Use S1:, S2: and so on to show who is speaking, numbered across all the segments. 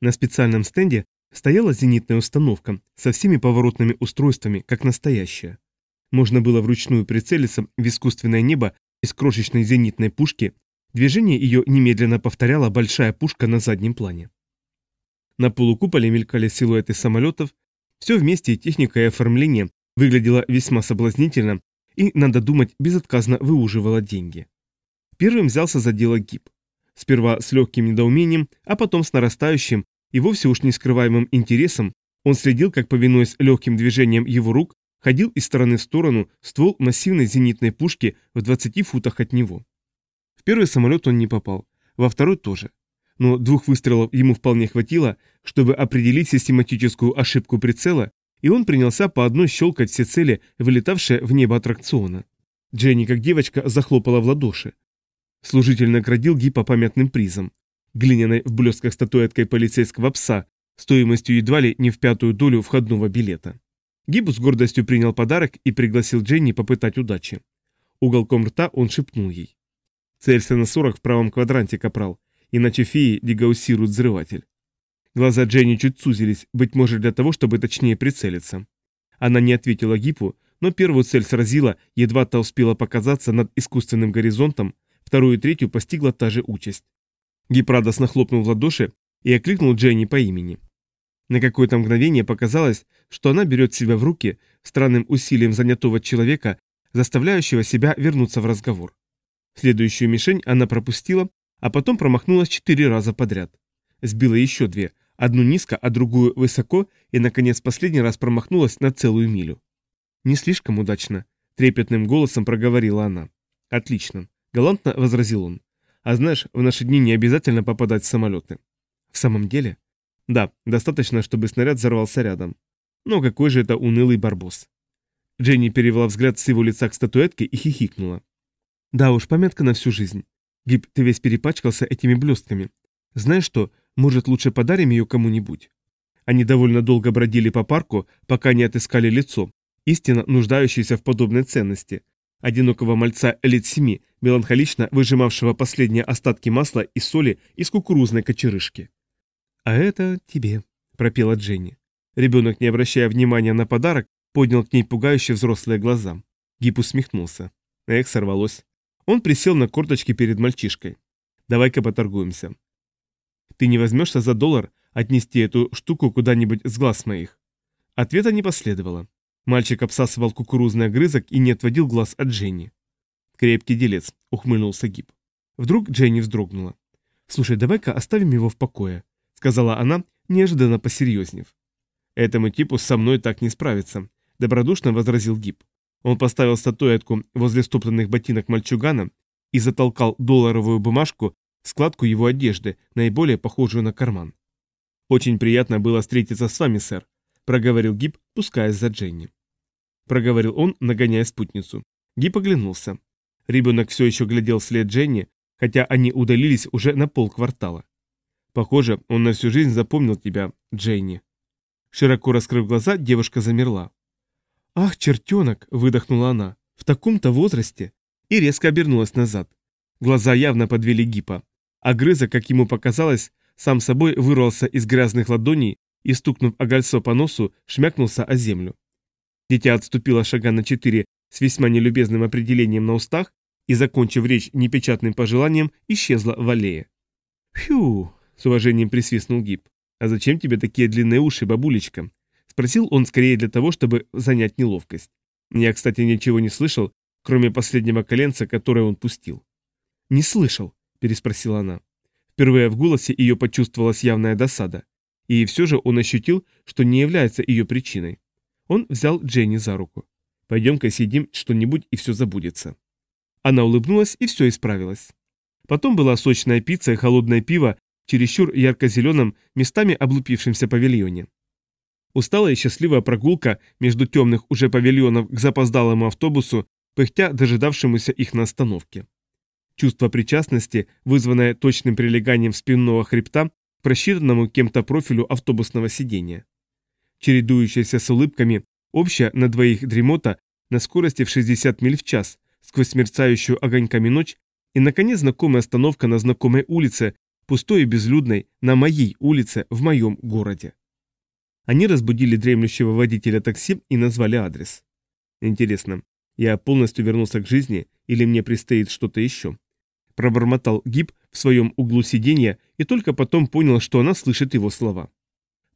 S1: На специальном стенде стояла зенитная установка со всеми поворотными устройствами, как настоящая. Можно было вручную прицелиться в искусственное небо из крошечной зенитной пушки, движение ее немедленно повторяла большая пушка на заднем плане. На полукуполе мелькали силуэты самолетов, все вместе техника и оформление выглядело весьма соблазнительно и, надо думать, безотказно выуживало деньги. Первым взялся за дело ГИП. Сперва с легким недоумением, а потом с нарастающим и вовсе уж не скрываемым интересом он следил, как, повинуясь легким движением его рук, ходил из стороны в сторону ствол массивной зенитной пушки в 20 футах от него. В первый самолет он не попал, во второй тоже. Но двух выстрелов ему вполне хватило, чтобы определить систематическую ошибку прицела, и он принялся по одной щелкать все цели, вылетавшие в небо аттракциона. Дженни, как девочка, захлопала в ладоши. Служитель наградил Гипа памятным призом. Глиняной в блестках статуэткой полицейского пса, стоимостью едва ли не в пятую долю входного билета. Гибу с гордостью принял подарок и пригласил Дженни попытать удачи. Уголком рта он шепнул ей. «Целься на 40 в правом квадранте, капрал, иначе феи дегауссируют взрыватель». Глаза Дженни чуть сузились, быть может для того, чтобы точнее прицелиться. Она не ответила Гипу, но первую цель сразила, едва та успела показаться над искусственным горизонтом, вторую и третью постигла та же участь. Гип радостно в ладоши и окликнул Дженни по имени. На какое-то мгновение показалось, что она берет себя в руки странным усилием занятого человека, заставляющего себя вернуться в разговор. Следующую мишень она пропустила, а потом промахнулась четыре раза подряд. Сбила еще две, одну низко, а другую высоко, и, наконец, последний раз промахнулась на целую милю. «Не слишком удачно», — трепетным голосом проговорила она. «Отлично», — галантно возразил он. «А знаешь, в наши дни не обязательно попадать в самолеты». «В самом деле?» Да, достаточно, чтобы снаряд взорвался рядом. Но какой же это унылый барбос. Дженни перевела взгляд с его лица к статуэтке и хихикнула. Да уж, памятка на всю жизнь. Гиб, ты весь перепачкался этими блестками. Знаешь что, может лучше подарим ее кому-нибудь? Они довольно долго бродили по парку, пока не отыскали лицо, истинно нуждающееся в подобной ценности. Одинокого мальца лет семи, меланхолично выжимавшего последние остатки масла и соли из кукурузной кочерышки. «А это тебе», — пропела Дженни. Ребенок, не обращая внимания на подарок, поднял к ней пугающие взрослые глаза. Гип усмехнулся. Эх, сорвалось. Он присел на корточки перед мальчишкой. «Давай-ка поторгуемся. Ты не возьмешься за доллар отнести эту штуку куда-нибудь с глаз моих?» Ответа не последовало. Мальчик обсасывал кукурузный огрызок и не отводил глаз от Дженни. «Крепкий делец», — ухмыльнулся Гип. Вдруг Дженни вздрогнула. «Слушай, давай-ка оставим его в покое сказала она, неожиданно посерьезнев. Этому типу со мной так не справиться, добродушно возразил Гиб. Он поставил статуэтку возле стоптанных ботинок мальчугана и затолкал долларовую бумажку в складку его одежды, наиболее похожую на карман. «Очень приятно было встретиться с вами, сэр», — проговорил Гиб, пускаясь за Дженни. Проговорил он, нагоняя спутницу. Гиб оглянулся. Ребенок все еще глядел вслед Дженни, хотя они удалились уже на полквартала. Похоже, он на всю жизнь запомнил тебя, Джейни. Широко раскрыв глаза, девушка замерла. «Ах, чертенок!» – выдохнула она. «В таком-то возрасте!» И резко обернулась назад. Глаза явно подвели гипа. А грыза, как ему показалось, сам собой вырвался из грязных ладоней и, стукнув огольцо по носу, шмякнулся о землю. Дитя отступило шага на четыре с весьма нелюбезным определением на устах и, закончив речь непечатным пожеланием, исчезла в аллее. «Фью!» С уважением присвистнул Гиб. «А зачем тебе такие длинные уши, бабулечка?» Спросил он скорее для того, чтобы занять неловкость. Я, кстати, ничего не слышал, кроме последнего коленца, которое он пустил. «Не слышал?» – переспросила она. Впервые в голосе ее почувствовалась явная досада. И все же он ощутил, что не является ее причиной. Он взял Дженни за руку. «Пойдем-ка съедим что-нибудь, и все забудется». Она улыбнулась, и все исправилось. Потом была сочная пицца и холодное пиво чересчур ярко-зеленом, местами облупившемся павильоне. Усталая и счастливая прогулка между темных уже павильонов к запоздалому автобусу, пыхтя дожидавшемуся их на остановке. Чувство причастности, вызванное точным прилеганием спинного хребта к просчитанному кем-то профилю автобусного сидения. Чередующаяся с улыбками, общая на двоих дремота на скорости в 60 миль в час, сквозь мерцающую огоньками ночь, и, наконец, знакомая остановка на знакомой улице, пустой и безлюдной, на моей улице, в моем городе. Они разбудили дремлющего водителя такси и назвали адрес. Интересно, я полностью вернулся к жизни или мне предстоит что-то еще? Пробормотал Гиб в своем углу сиденья и только потом понял, что она слышит его слова.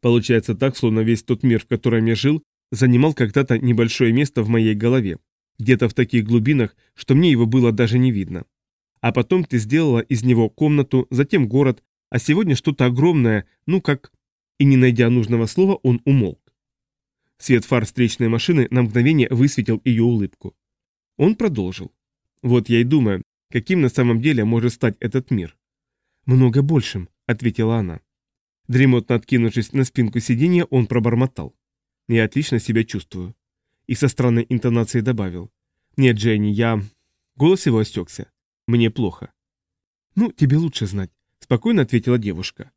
S1: Получается так, словно весь тот мир, в котором я жил, занимал когда-то небольшое место в моей голове, где-то в таких глубинах, что мне его было даже не видно. А потом ты сделала из него комнату, затем город, а сегодня что-то огромное, ну как... И не найдя нужного слова, он умолк. Свет фар встречной машины на мгновение высветил ее улыбку. Он продолжил. Вот я и думаю, каким на самом деле может стать этот мир. «Много большим», — ответила она. Дремотно откинувшись на спинку сиденья, он пробормотал. «Я отлично себя чувствую». И со странной интонацией добавил. «Нет, Дженни, я...» Голос его остекся. «Мне плохо». «Ну, тебе лучше знать», — спокойно ответила девушка.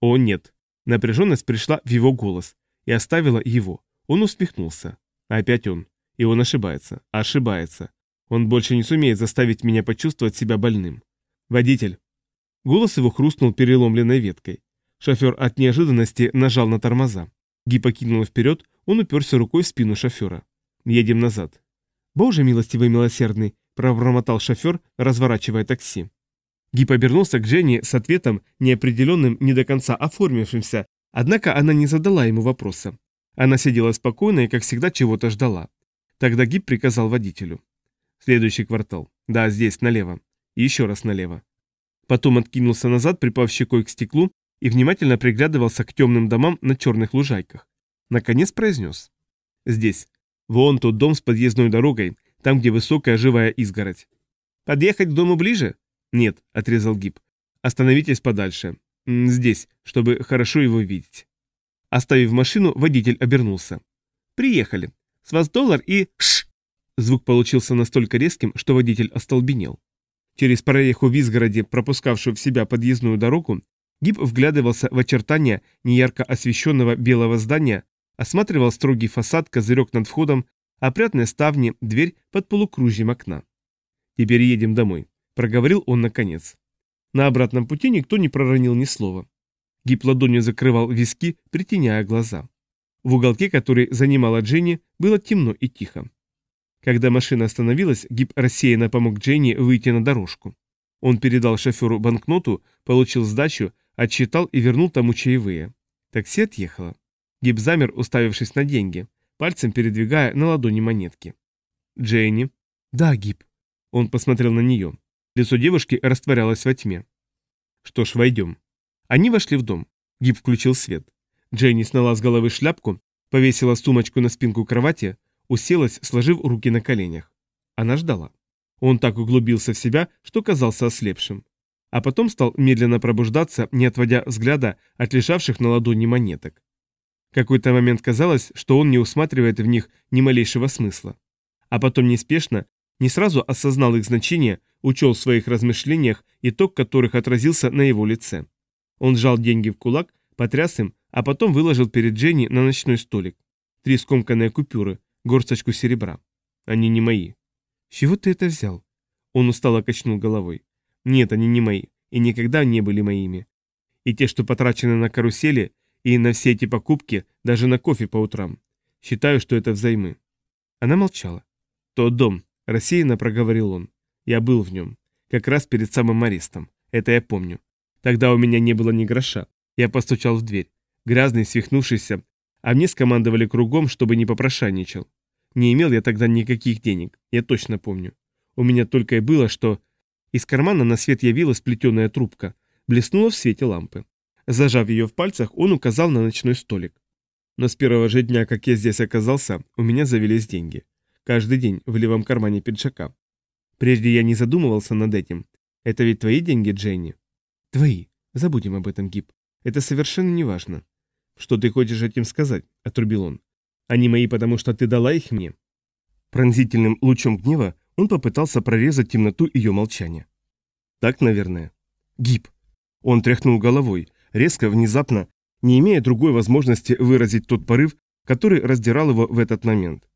S1: «О, нет». Напряженность пришла в его голос и оставила его. Он усмехнулся. Опять он. И он ошибается. Ошибается. Он больше не сумеет заставить меня почувствовать себя больным. Водитель. Голос его хрустнул переломленной веткой. Шофер от неожиданности нажал на тормоза. Ги покинул вперед, он уперся рукой в спину шофера. «Едем назад». «Боже милостивый милосердный», – пробормотал шофер, разворачивая такси. Ги повернулся к Жене с ответом, неопределенным, не до конца оформившимся, однако она не задала ему вопроса. Она сидела спокойно и, как всегда, чего-то ждала. Тогда Гиб приказал водителю. «Следующий квартал. Да, здесь, налево. И еще раз налево». Потом откинулся назад, припав щекой к стеклу, и внимательно приглядывался к темным домам на черных лужайках. Наконец произнес. «Здесь. Вон тот дом с подъездной дорогой, там, где высокая живая изгородь». «Подъехать к дому ближе?» «Нет», — отрезал Гиб. «Остановитесь подальше. Здесь, чтобы хорошо его видеть». Оставив машину, водитель обернулся. «Приехали. С вас доллар и...» Ш! Звук получился настолько резким, что водитель остолбенел. Через прореху в изгороде, пропускавшую в себя подъездную дорогу, Гиб вглядывался в очертания неярко освещенного белого здания, осматривал строгий фасад, козырек над входом, опрятные ставни, дверь под полукружьем окна. «Теперь едем домой», — проговорил он наконец. На обратном пути никто не проронил ни слова. Гиб ладонью закрывал виски, притеняя глаза. В уголке, который занимала Дженни, было темно и тихо. Когда машина остановилась, Гиб рассеянно помог Дженни выйти на дорожку. Он передал шоферу банкноту, получил сдачу, отсчитал и вернул тому чаевые. Такси отъехало. Гиб замер, уставившись на деньги, пальцем передвигая на ладони монетки. «Дженни?» «Да, Гиб». Он посмотрел на нее. Лицо девушки растворялось во тьме. «Что ж, войдем». Они вошли в дом. Гиб включил свет. Дженни сняла с головы шляпку, повесила сумочку на спинку кровати, уселась, сложив руки на коленях. Она ждала. Он так углубился в себя, что казался ослепшим а потом стал медленно пробуждаться, не отводя взгляда от лежавших на ладони монеток. Какой-то момент казалось, что он не усматривает в них ни малейшего смысла. А потом неспешно, не сразу осознал их значение, учел в своих размышлениях итог которых отразился на его лице. Он сжал деньги в кулак, потряс им, а потом выложил перед Дженни на ночной столик. Три скомканные купюры, горсточку серебра. Они не мои. «С чего ты это взял?» Он устало качнул головой. Нет, они не мои, и никогда не были моими. И те, что потрачены на карусели, и на все эти покупки, даже на кофе по утрам. Считаю, что это взаймы. Она молчала. Тот дом, рассеянно проговорил он. Я был в нем. Как раз перед самым арестом. Это я помню. Тогда у меня не было ни гроша. Я постучал в дверь. Грязный, свихнувшийся. А мне скомандовали кругом, чтобы не попрошайничал. Не имел я тогда никаких денег, я точно помню. У меня только и было, что из кармана на свет явилась плетеная трубка, блеснула в свете лампы. Зажав ее в пальцах, он указал на ночной столик. Но с первого же дня, как я здесь оказался, у меня завелись деньги. Каждый день в левом кармане пиджака. Прежде я не задумывался над этим. Это ведь твои деньги, Дженни? Твои. Забудем об этом, Гиб. Это совершенно не важно. Что ты хочешь этим сказать? Отрубил он. Они мои, потому что ты дала их мне. Пронзительным лучом гнева он попытался прорезать темноту ее молчания. Так, наверное. Гиб. Он тряхнул головой, резко, внезапно, не имея другой возможности выразить тот порыв, который раздирал его в этот момент.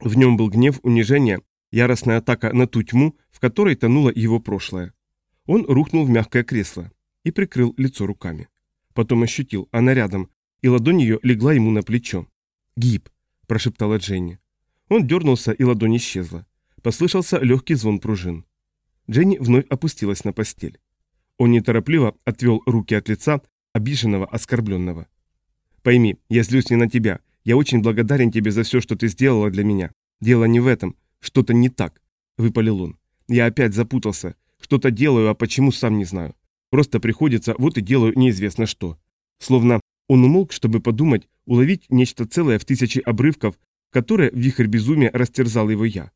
S1: В нем был гнев, унижение, яростная атака на ту тьму, в которой тонуло его прошлое. Он рухнул в мягкое кресло. и прикрыл лицо руками. Потом ощутил, она рядом, и ладонь ее легла ему на плечо. «Гиб», – прошептала Дженни. Он дернулся, и ладонь исчезла. Послышался легкий звон пружин. Дженни вновь опустилась на постель. Он неторопливо отвел руки от лица, обиженного, оскорбленного. «Пойми, я злюсь не на тебя. Я очень благодарен тебе за все, что ты сделала для меня. Дело не в этом. Что-то не так», — выпалил он. «Я опять запутался. Что-то делаю, а почему, сам не знаю. Просто приходится, вот и делаю неизвестно что. Словно он умолк, чтобы подумать, уловить нечто целое в тысячи обрывков, которое вихрь безумия растерзал его я.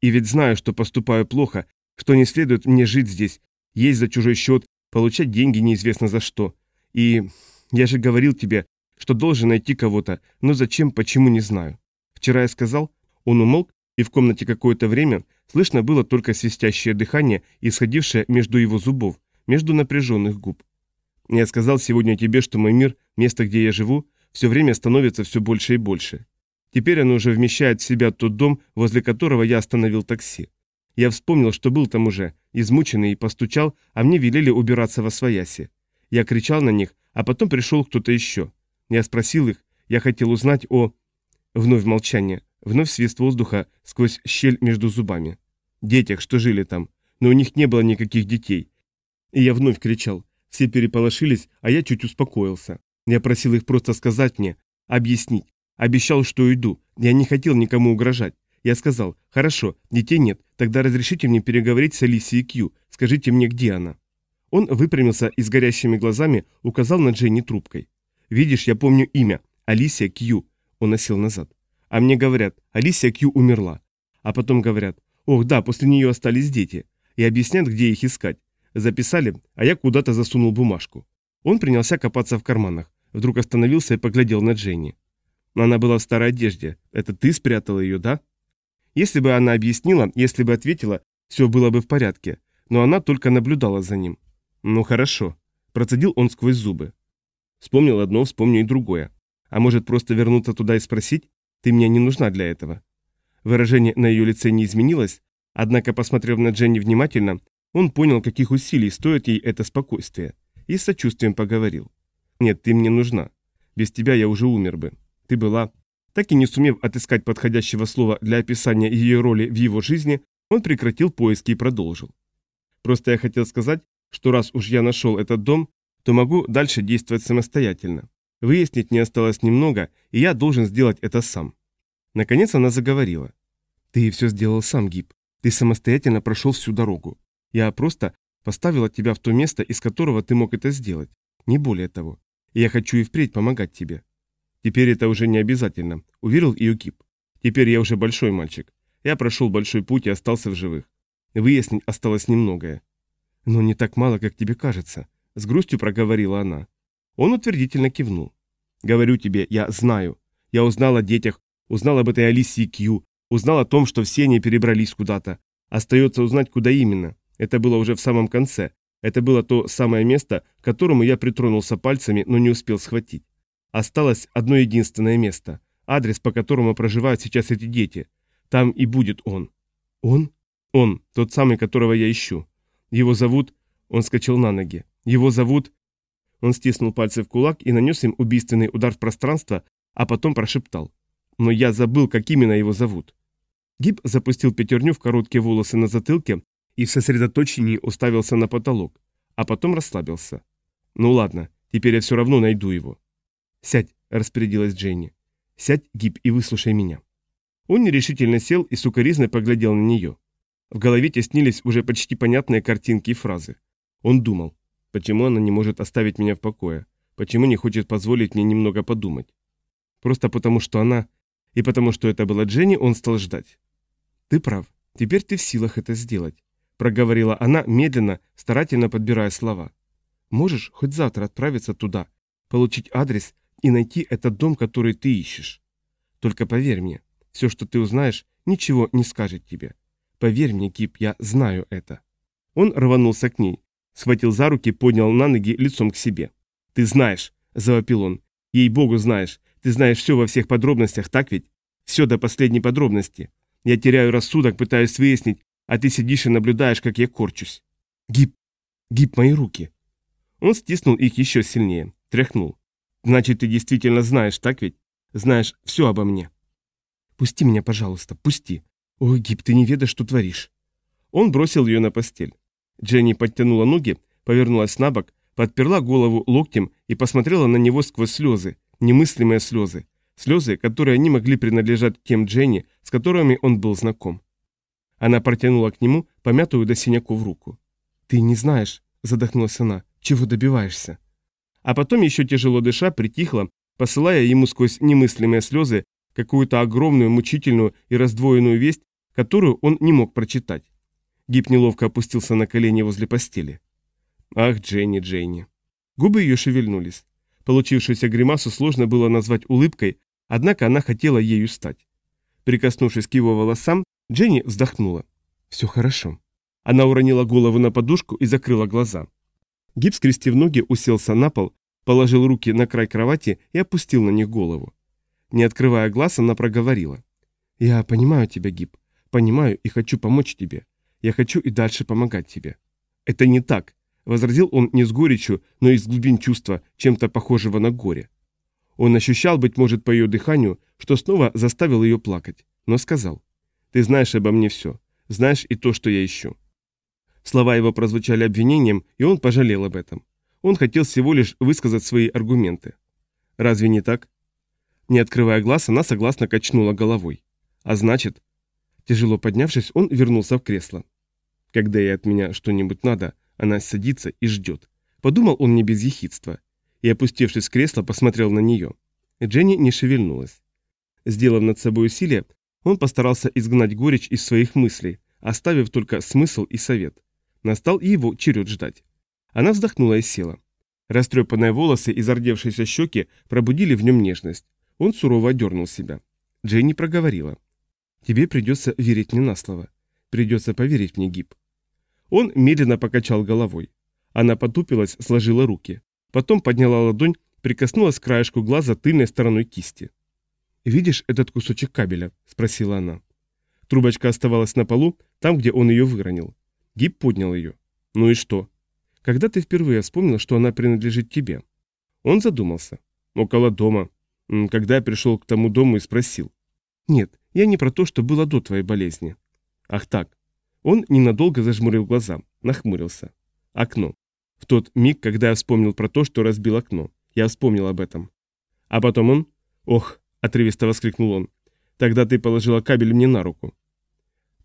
S1: И ведь знаю, что поступаю плохо, что не следует мне жить здесь, есть за чужой счет, получать деньги неизвестно за что. И я же говорил тебе, что должен найти кого-то, но зачем, почему, не знаю. Вчера я сказал, он умолк, и в комнате какое-то время слышно было только свистящее дыхание, исходившее между его зубов, между напряженных губ. Я сказал сегодня тебе, что мой мир, место, где я живу, все время становится все больше и больше. Теперь оно уже вмещает в себя тот дом, возле которого я остановил такси. Я вспомнил, что был там уже, измученный, и постучал, а мне велели убираться во свояси. Я кричал на них, а потом пришел кто-то еще. Я спросил их, я хотел узнать о... Вновь молчание, вновь свист воздуха сквозь щель между зубами. Детях, что жили там, но у них не было никаких детей. И я вновь кричал. Все переполошились, а я чуть успокоился. Я просил их просто сказать мне, объяснить. Обещал, что уйду. Я не хотел никому угрожать. Я сказал, хорошо, детей нет, тогда разрешите мне переговорить с Алисией Кью, скажите мне, где она. Он выпрямился и с горящими глазами указал на Дженни трубкой. «Видишь, я помню имя. Алисия Кью». Он носил назад. А мне говорят, Алисия Кью умерла. А потом говорят, ох да, после нее остались дети. И объяснят, где их искать. Записали, а я куда-то засунул бумажку. Он принялся копаться в карманах. Вдруг остановился и поглядел на Дженни. Она была в старой одежде. Это ты спрятала ее, да? Если бы она объяснила, если бы ответила, все было бы в порядке. Но она только наблюдала за ним. Ну хорошо. Процедил он сквозь зубы. Вспомнил одно, вспомню и другое. А может просто вернуться туда и спросить? Ты мне не нужна для этого. Выражение на ее лице не изменилось, однако, посмотрев на Дженни внимательно, он понял, каких усилий стоит ей это спокойствие, и с сочувствием поговорил. «Нет, ты мне нужна. Без тебя я уже умер бы. Ты была...» Так и не сумев отыскать подходящего слова для описания ее роли в его жизни, он прекратил поиски и продолжил. «Просто я хотел сказать, что раз уж я нашел этот дом, то могу дальше действовать самостоятельно. Выяснить не осталось немного, и я должен сделать это сам». Наконец она заговорила. «Ты все сделал сам, Гиб. Ты самостоятельно прошел всю дорогу. Я просто поставила тебя в то место, из которого ты мог это сделать. Не более того. И я хочу и впредь помогать тебе. Теперь это уже не обязательно, уверил Иокип. Теперь я уже большой мальчик. Я прошел большой путь и остался в живых. Выяснить осталось немногое. Но не так мало, как тебе кажется, с грустью проговорила она. Он утвердительно кивнул. Говорю тебе, я знаю. Я узнал о детях, узнал об этой Алисии Кью, узнал о том, что все они перебрались куда-то. Остается узнать, куда именно. Это было уже в самом конце. Это было то самое место, к которому я притронулся пальцами, но не успел схватить. Осталось одно единственное место. Адрес, по которому проживают сейчас эти дети. Там и будет он. Он? Он, тот самый, которого я ищу. Его зовут... Он скачал на ноги. Его зовут... Он стиснул пальцы в кулак и нанес им убийственный удар в пространство, а потом прошептал. Но я забыл, как именно его зовут. Гиб запустил пятерню в короткие волосы на затылке и в сосредоточении уставился на потолок, а потом расслабился. «Ну ладно, теперь я все равно найду его». «Сядь», — распорядилась Дженни. «Сядь, Гиб, и выслушай меня». Он нерешительно сел и сукоризно поглядел на нее. В голове теснились уже почти понятные картинки и фразы. Он думал, почему она не может оставить меня в покое, почему не хочет позволить мне немного подумать. Просто потому, что она... И потому, что это была Дженни, он стал ждать. «Ты прав. Теперь ты в силах это сделать проговорила она медленно, старательно подбирая слова. Можешь хоть завтра отправиться туда, получить адрес и найти этот дом, который ты ищешь. Только поверь мне, все, что ты узнаешь, ничего не скажет тебе. Поверь мне, Кип, я знаю это. Он рванулся к ней, схватил за руки, поднял на ноги лицом к себе. Ты знаешь, завопил он. Ей-богу знаешь. Ты знаешь все во всех подробностях, так ведь? Все до последней подробности. Я теряю рассудок, пытаюсь выяснить, а ты сидишь и наблюдаешь, как я корчусь. Гиб, гиб мои руки. Он стиснул их еще сильнее, тряхнул. «Значит, ты действительно знаешь, так ведь? Знаешь все обо мне». «Пусти меня, пожалуйста, пусти. Ой, Гиб, ты не ведаешь, что творишь». Он бросил ее на постель. Дженни подтянула ноги, повернулась на бок, подперла голову локтем и посмотрела на него сквозь слезы, немыслимые слезы, слезы, которые не могли принадлежать тем Дженни, с которыми он был знаком. Она протянула к нему помятую до синяков руку. «Ты не знаешь», — задохнулась она, — «чего добиваешься?» А потом еще тяжело дыша притихла, посылая ему сквозь немыслимые слезы какую-то огромную, мучительную и раздвоенную весть, которую он не мог прочитать. Гиб неловко опустился на колени возле постели. Ах, Дженни, Дженни. Губы ее шевельнулись. Получившуюся гримасу сложно было назвать улыбкой, однако она хотела ею стать. Прикоснувшись к его волосам, Дженни вздохнула. «Все хорошо». Она уронила голову на подушку и закрыла глаза. Гиб, скрестив ноги, уселся на пол, положил руки на край кровати и опустил на них голову. Не открывая глаз, она проговорила. «Я понимаю тебя, Гиб. Понимаю и хочу помочь тебе. Я хочу и дальше помогать тебе». «Это не так», — возразил он не с горечью, но из глубин чувства, чем-то похожего на горе. Он ощущал, быть может, по ее дыханию, что снова заставил ее плакать, но сказал. «Ты знаешь обо мне все. Знаешь и то, что я ищу». Слова его прозвучали обвинением, и он пожалел об этом. Он хотел всего лишь высказать свои аргументы. Разве не так? Не открывая глаз, она согласно качнула головой. А значит... Тяжело поднявшись, он вернулся в кресло. Когда ей от меня что-нибудь надо, она садится и ждет. Подумал он не без ехидства. И, опустившись в кресло, посмотрел на нее. Дженни не шевельнулась. Сделав над собой усилие, он постарался изгнать горечь из своих мыслей, оставив только смысл и совет. Настал и его черед ждать. Она вздохнула и села. Растрепанные волосы и зардевшиеся щеки пробудили в нем нежность. Он сурово дернул себя. Дженни проговорила. «Тебе придется верить мне на слово. Придется поверить мне, Гиб». Он медленно покачал головой. Она потупилась, сложила руки. Потом подняла ладонь, прикоснулась к краешку глаза тыльной стороной кисти. «Видишь этот кусочек кабеля?» – спросила она. Трубочка оставалась на полу, там, где он ее выронил. Гиб поднял ее. «Ну и что?» «Когда ты впервые вспомнил, что она принадлежит тебе?» Он задумался. «Около дома когда я пришел к тому дому и спросил. Нет, я не про то, что было до твоей болезни. Ах так. Он ненадолго зажмурил глаза, нахмурился. Окно. В тот миг, когда я вспомнил про то, что разбил окно, я вспомнил об этом. А потом он... Ох, отрывисто воскликнул он. Тогда ты положила кабель мне на руку.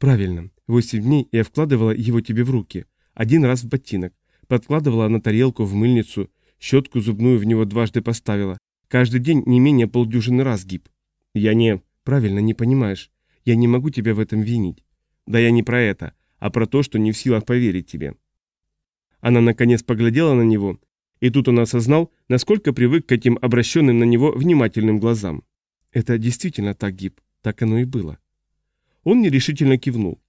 S1: Правильно. Восемь дней я вкладывала его тебе в руки. Один раз в ботинок. Подкладывала на тарелку, в мыльницу. Щетку зубную в него дважды поставила. Каждый день не менее полдюжины раз гиб. Я не... Правильно, не понимаешь. Я не могу тебя в этом винить. Да я не про это, а про то, что не в силах поверить тебе. Она наконец поглядела на него, и тут он осознал, насколько привык к этим обращенным на него внимательным глазам. Это действительно так, Гиб, так оно и было. Он нерешительно кивнул.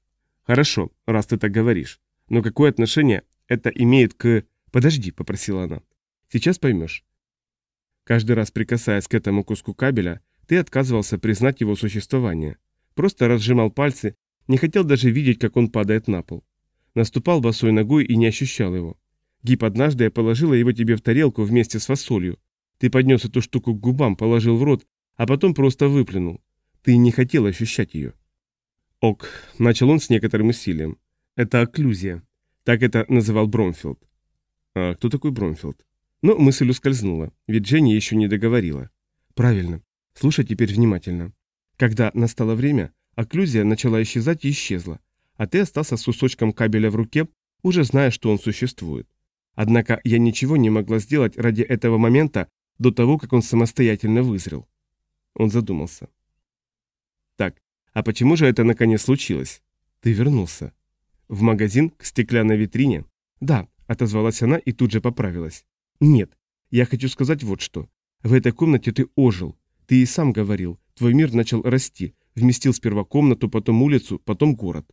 S1: «Хорошо, раз ты так говоришь. Но какое отношение это имеет к...» «Подожди», — попросила она. «Сейчас поймешь. Каждый раз прикасаясь к этому куску кабеля, ты отказывался признать его существование. Просто разжимал пальцы, не хотел даже видеть, как он падает на пол. Наступал босой ногой и не ощущал его. Гиб однажды я положила его тебе в тарелку вместе с фасолью. Ты поднес эту штуку к губам, положил в рот, а потом просто выплюнул. Ты не хотел ощущать ее. Ок, начал он с некоторым усилием. Это окклюзия. Так это называл Бромфилд. А кто такой Бромфилд? Но мысль ускользнула, ведь Женя еще не договорила. Правильно. Слушай теперь внимательно. Когда настало время, окклюзия начала исчезать и исчезла, а ты остался с кусочком кабеля в руке, уже зная, что он существует. Однако я ничего не могла сделать ради этого момента до того, как он самостоятельно вызрел. Он задумался. А почему же это наконец случилось? Ты вернулся. В магазин к стеклянной витрине? Да, отозвалась она и тут же поправилась. Нет, я хочу сказать вот что. В этой комнате ты ожил. Ты и сам говорил, твой мир начал расти, вместил сперва комнату, потом улицу, потом город.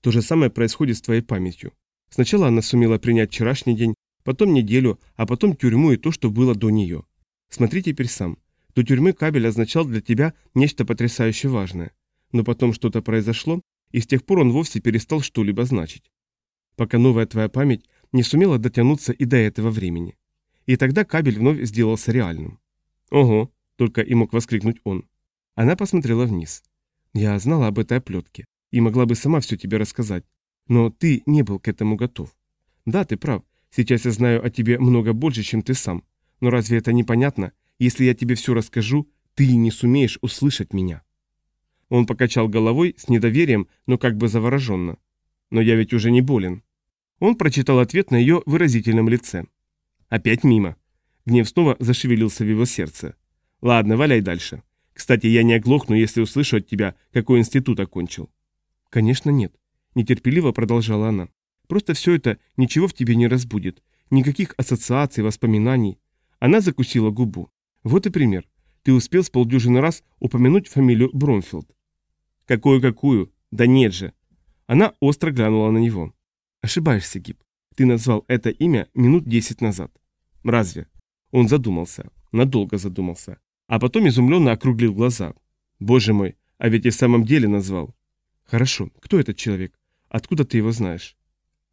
S1: То же самое происходит с твоей памятью. Сначала она сумела принять вчерашний день, потом неделю, а потом тюрьму и то, что было до нее. Смотри теперь сам. До тюрьмы кабель означал для тебя нечто потрясающе важное. Но потом что-то произошло, и с тех пор он вовсе перестал что-либо значить. Пока новая твоя память не сумела дотянуться и до этого времени. И тогда кабель вновь сделался реальным. «Ого!» — только и мог воскликнуть он. Она посмотрела вниз. «Я знала об этой оплетке и могла бы сама все тебе рассказать, но ты не был к этому готов. Да, ты прав, сейчас я знаю о тебе много больше, чем ты сам, но разве это непонятно? Если я тебе все расскажу, ты не сумеешь услышать меня». Он покачал головой с недоверием, но как бы завороженно. «Но я ведь уже не болен». Он прочитал ответ на ее выразительном лице. Опять мимо. Гнев снова зашевелился в его сердце. «Ладно, валяй дальше. Кстати, я не оглохну, если услышу от тебя, какой институт окончил». «Конечно нет», — нетерпеливо продолжала она. «Просто все это ничего в тебе не разбудит. Никаких ассоциаций, воспоминаний». Она закусила губу. «Вот и пример. Ты успел с полдюжины раз упомянуть фамилию Бромфилд». «Какую-какую? Да нет же!» Она остро глянула на него. Ошибаешься, Гиб. Ты назвал это имя минут десять назад. Разве? Он задумался. Надолго задумался. А потом изумленно округлил глаза. Боже мой, а ведь и в самом деле назвал. Хорошо, кто этот человек? Откуда ты его знаешь?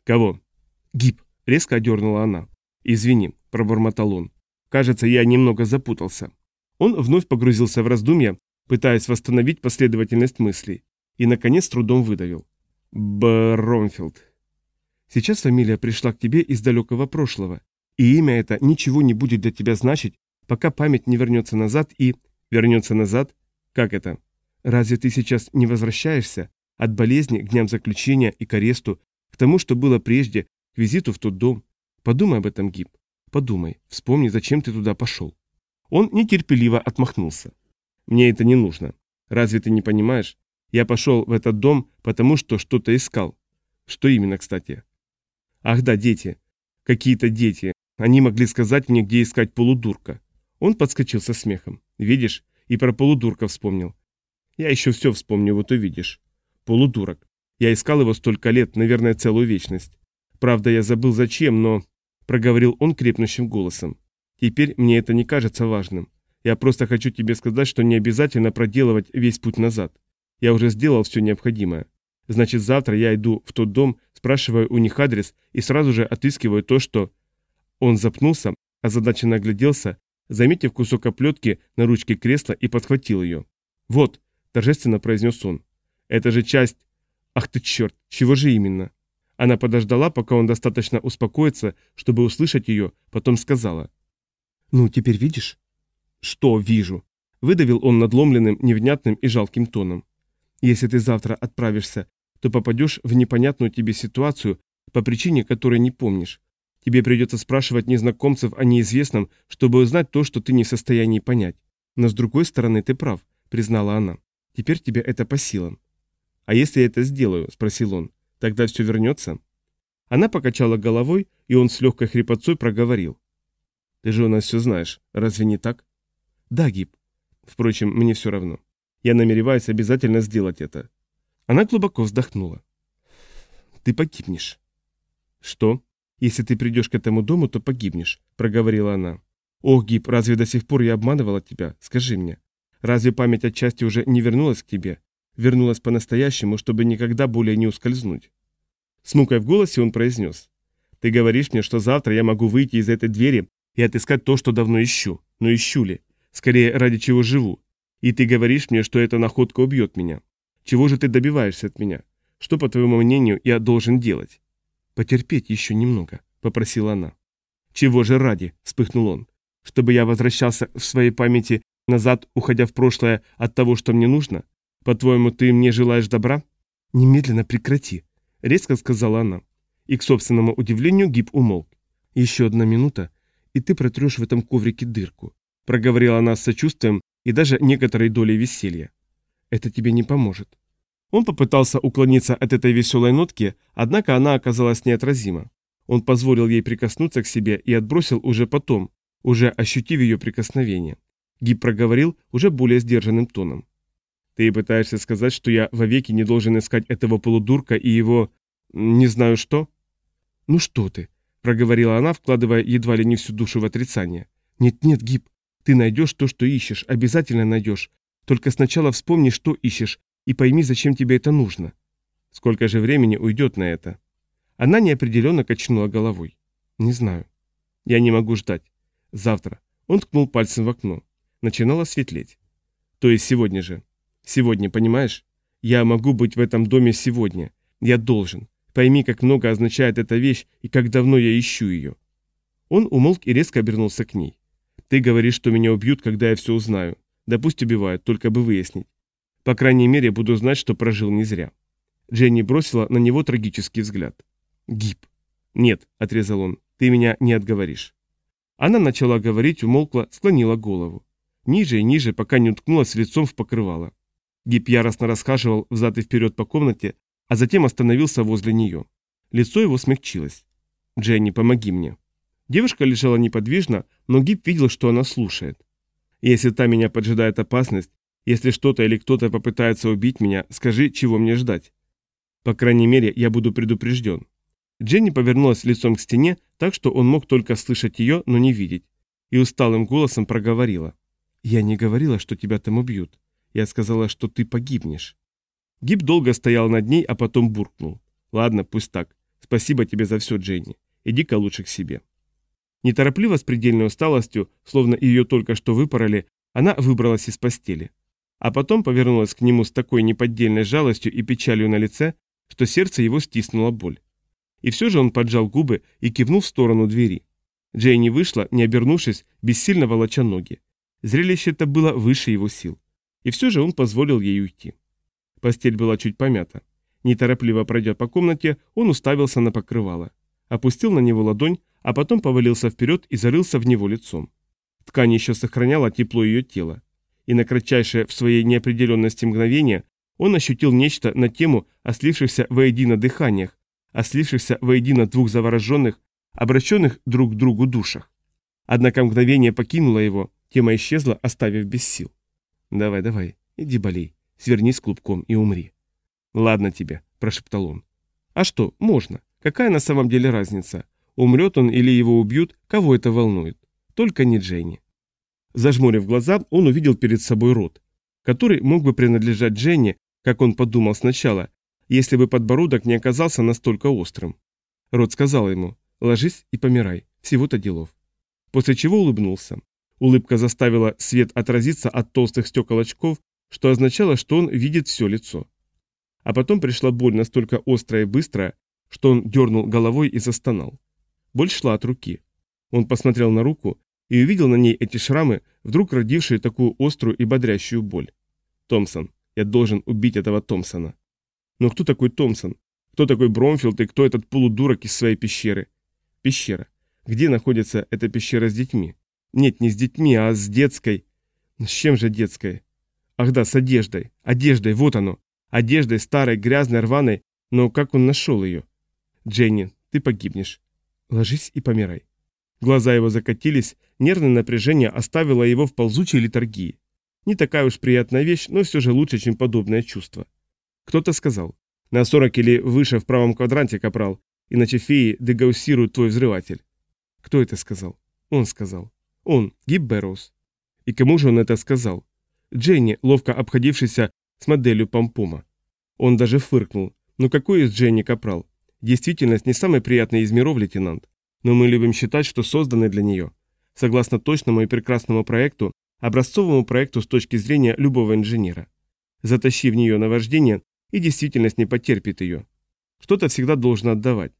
S1: Кого? Гиб. Резко одернула она. Извини, пробормотал он. Кажется, я немного запутался. Он вновь погрузился в раздумья, пытаясь восстановить последовательность мыслей, и, наконец, трудом выдавил. Бромфилд. Сейчас фамилия пришла к тебе из далекого прошлого, и имя это ничего не будет для тебя значить, пока память не вернется назад и... Вернется назад? Как это? Разве ты сейчас не возвращаешься от болезни к дням заключения и к аресту, к тому, что было прежде, к визиту в тот дом? Подумай об этом, Гиб. Подумай, вспомни, зачем ты туда пошел. Он нетерпеливо отмахнулся. Мне это не нужно. Разве ты не понимаешь? Я пошел в этот дом, потому что что-то искал. Что именно, кстати? Ах да, дети. Какие-то дети. Они могли сказать мне, где искать полудурка. Он подскочил со смехом. Видишь? И про полудурка вспомнил. Я еще все вспомню, вот увидишь. Полудурок. Я искал его столько лет, наверное, целую вечность. Правда, я забыл зачем, но... Проговорил он крепнущим голосом. Теперь мне это не кажется важным. Я просто хочу тебе сказать, что не обязательно проделывать весь путь назад. Я уже сделал все необходимое. Значит, завтра я иду в тот дом, спрашиваю у них адрес и сразу же отыскиваю то, что... Он запнулся, озадаченно огляделся, заметив кусок оплетки на ручке кресла и подхватил ее. «Вот», – торжественно произнес он, – «это же часть... Ах ты черт, чего же именно?» Она подождала, пока он достаточно успокоится, чтобы услышать ее, потом сказала. «Ну, теперь видишь?» «Что вижу?» – выдавил он надломленным, невнятным и жалким тоном. «Если ты завтра отправишься то попадешь в непонятную тебе ситуацию, по причине которой не помнишь. Тебе придется спрашивать незнакомцев о неизвестном, чтобы узнать то, что ты не в состоянии понять. Но с другой стороны, ты прав, признала она. Теперь тебе это по силам. А если я это сделаю, спросил он, тогда все вернется? Она покачала головой, и он с легкой хрипотцой проговорил. Ты же у нас все знаешь, разве не так? Да, Гиб. Впрочем, мне все равно. Я намереваюсь обязательно сделать это. Она глубоко вздохнула. «Ты погибнешь». «Что? Если ты придешь к этому дому, то погибнешь», — проговорила она. «Ох, Гиб, разве до сих пор я обманывала тебя? Скажи мне. Разве память отчасти уже не вернулась к тебе? Вернулась по-настоящему, чтобы никогда более не ускользнуть?» С мукой в голосе он произнес. «Ты говоришь мне, что завтра я могу выйти из этой двери и отыскать то, что давно ищу. Но ищу ли? Скорее, ради чего живу. И ты говоришь мне, что эта находка убьет меня. Чего же ты добиваешься от меня? Что, по твоему мнению, я должен делать?» «Потерпеть еще немного», — попросила она. «Чего же ради?» — вспыхнул он. «Чтобы я возвращался в своей памяти назад, уходя в прошлое от того, что мне нужно? По-твоему, ты мне желаешь добра?» «Немедленно прекрати», — резко сказала она. И к собственному удивлению Гиб умолк. «Еще одна минута, и ты протрешь в этом коврике дырку», — проговорила она с сочувствием и даже некоторой долей веселья. Это тебе не поможет. Он попытался уклониться от этой веселой нотки, однако она оказалась неотразима. Он позволил ей прикоснуться к себе и отбросил уже потом, уже ощутив ее прикосновение. Гиб проговорил уже более сдержанным тоном. «Ты пытаешься сказать, что я вовеки не должен искать этого полудурка и его... не знаю что?» «Ну что ты?» – проговорила она, вкладывая едва ли не всю душу в отрицание. «Нет-нет, Гиб, ты найдешь то, что ищешь, обязательно найдешь, только сначала вспомни, что ищешь, и пойми, зачем тебе это нужно. Сколько же времени уйдет на это? Она неопределенно качнула головой. «Не знаю. Я не могу ждать. Завтра». Он ткнул пальцем в окно. Начинало светлеть. «То есть сегодня же. Сегодня, понимаешь? Я могу быть в этом доме сегодня. Я должен. Пойми, как много означает эта вещь и как давно я ищу ее». Он умолк и резко обернулся к ней. «Ты говоришь, что меня убьют, когда я все узнаю. Да пусть убивают, только бы выяснить. По крайней мере, буду знать, что прожил не зря». Дженни бросила на него трагический взгляд. «Гиб». «Нет», — отрезал он, — «ты меня не отговоришь». Она начала говорить, умолкла, склонила голову. Ниже и ниже, пока не уткнулась лицом в покрывало. Гиб яростно расхаживал взад и вперед по комнате, а затем остановился возле нее. Лицо его смягчилось. «Дженни, помоги мне». Девушка лежала неподвижно, но Гиб видел, что она слушает. «Если та меня поджидает опасность, если что-то или кто-то попытается убить меня, скажи, чего мне ждать. По крайней мере, я буду предупрежден». Дженни повернулась лицом к стене, так что он мог только слышать ее, но не видеть, и усталым голосом проговорила. «Я не говорила, что тебя там убьют. Я сказала, что ты погибнешь». Гиб долго стоял над ней, а потом буркнул. «Ладно, пусть так. Спасибо тебе за все, Дженни. Иди-ка лучше к себе». Неторопливо, с предельной усталостью, словно ее только что выпороли, она выбралась из постели. А потом повернулась к нему с такой неподдельной жалостью и печалью на лице, что сердце его стиснуло боль. И все же он поджал губы и кивнул в сторону двери. Джейни вышла, не обернувшись, бессильно волоча ноги. Зрелище это было выше его сил. И все же он позволил ей уйти. Постель была чуть помята. Неторопливо пройдя по комнате, он уставился на покрывало. Опустил на него ладонь, а потом повалился вперед и зарылся в него лицом. Ткань еще сохраняла тепло ее тела. И на кратчайшее в своей неопределенности мгновение он ощутил нечто на тему о слившихся воедино дыханиях, о слившихся воедино двух завороженных, обращенных друг к другу душах. Однако мгновение покинуло его, тема исчезла, оставив без сил. «Давай, давай, иди болей, свернись клубком и умри». «Ладно тебе», – прошептал он. «А что, можно. Какая на самом деле разница? Умрет он или его убьют, кого это волнует? Только не Дженни». Зажмурив глаза, он увидел перед собой рот, который мог бы принадлежать Дженни, как он подумал сначала, если бы подбородок не оказался настолько острым. Рот сказал ему «Ложись и помирай, всего-то делов». После чего улыбнулся. Улыбка заставила свет отразиться от толстых стекол очков, что означало, что он видит все лицо. А потом пришла боль настолько острая и быстрая, что он дернул головой и застонал. Боль шла от руки. Он посмотрел на руку и увидел на ней эти шрамы, вдруг родившие такую острую и бодрящую боль. Томпсон. Я должен убить этого Томпсона. Но кто такой Томпсон? Кто такой Бромфилд и кто этот полудурок из своей пещеры? Пещера. Где находится эта пещера с детьми? Нет, не с детьми, а с детской. С чем же детской? Ах да, с одеждой. Одеждой, вот оно. Одеждой старой, грязной, рваной. Но как он нашел ее? Дженни, ты погибнешь. Ложись и помирай. Глаза его закатились, нервное напряжение оставило его в ползучей литургии. Не такая уж приятная вещь, но все же лучше, чем подобное чувство. Кто-то сказал, на 40 или выше в правом квадранте, капрал, иначе феи дегаусируют твой взрыватель. Кто это сказал? Он сказал. Он, Гиб. И кому же он это сказал? Дженни, ловко обходившийся с моделью помпома. Он даже фыркнул. Ну какой из Дженни капрал? Действительность не самый приятный из миров, лейтенант. Но мы любим считать, что созданы для нее. Согласно точному и прекрасному проекту, образцовому проекту с точки зрения любого инженера. Затащи в нее наваждение, и действительность не потерпит ее. Кто-то всегда должен отдавать.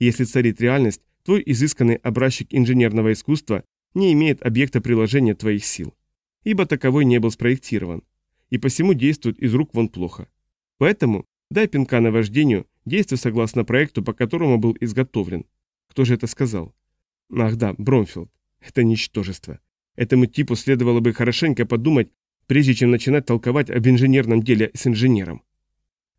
S1: Если царит реальность, твой изысканный образчик инженерного искусства не имеет объекта приложения твоих сил. Ибо таковой не был спроектирован. И посему действует из рук вон плохо. Поэтому дай пинка на вождению, действуй согласно проекту, по которому был изготовлен. Кто же это сказал? Ах да, Бромфилд. Это ничтожество. Этому типу следовало бы хорошенько подумать, прежде чем начинать толковать об инженерном деле с инженером.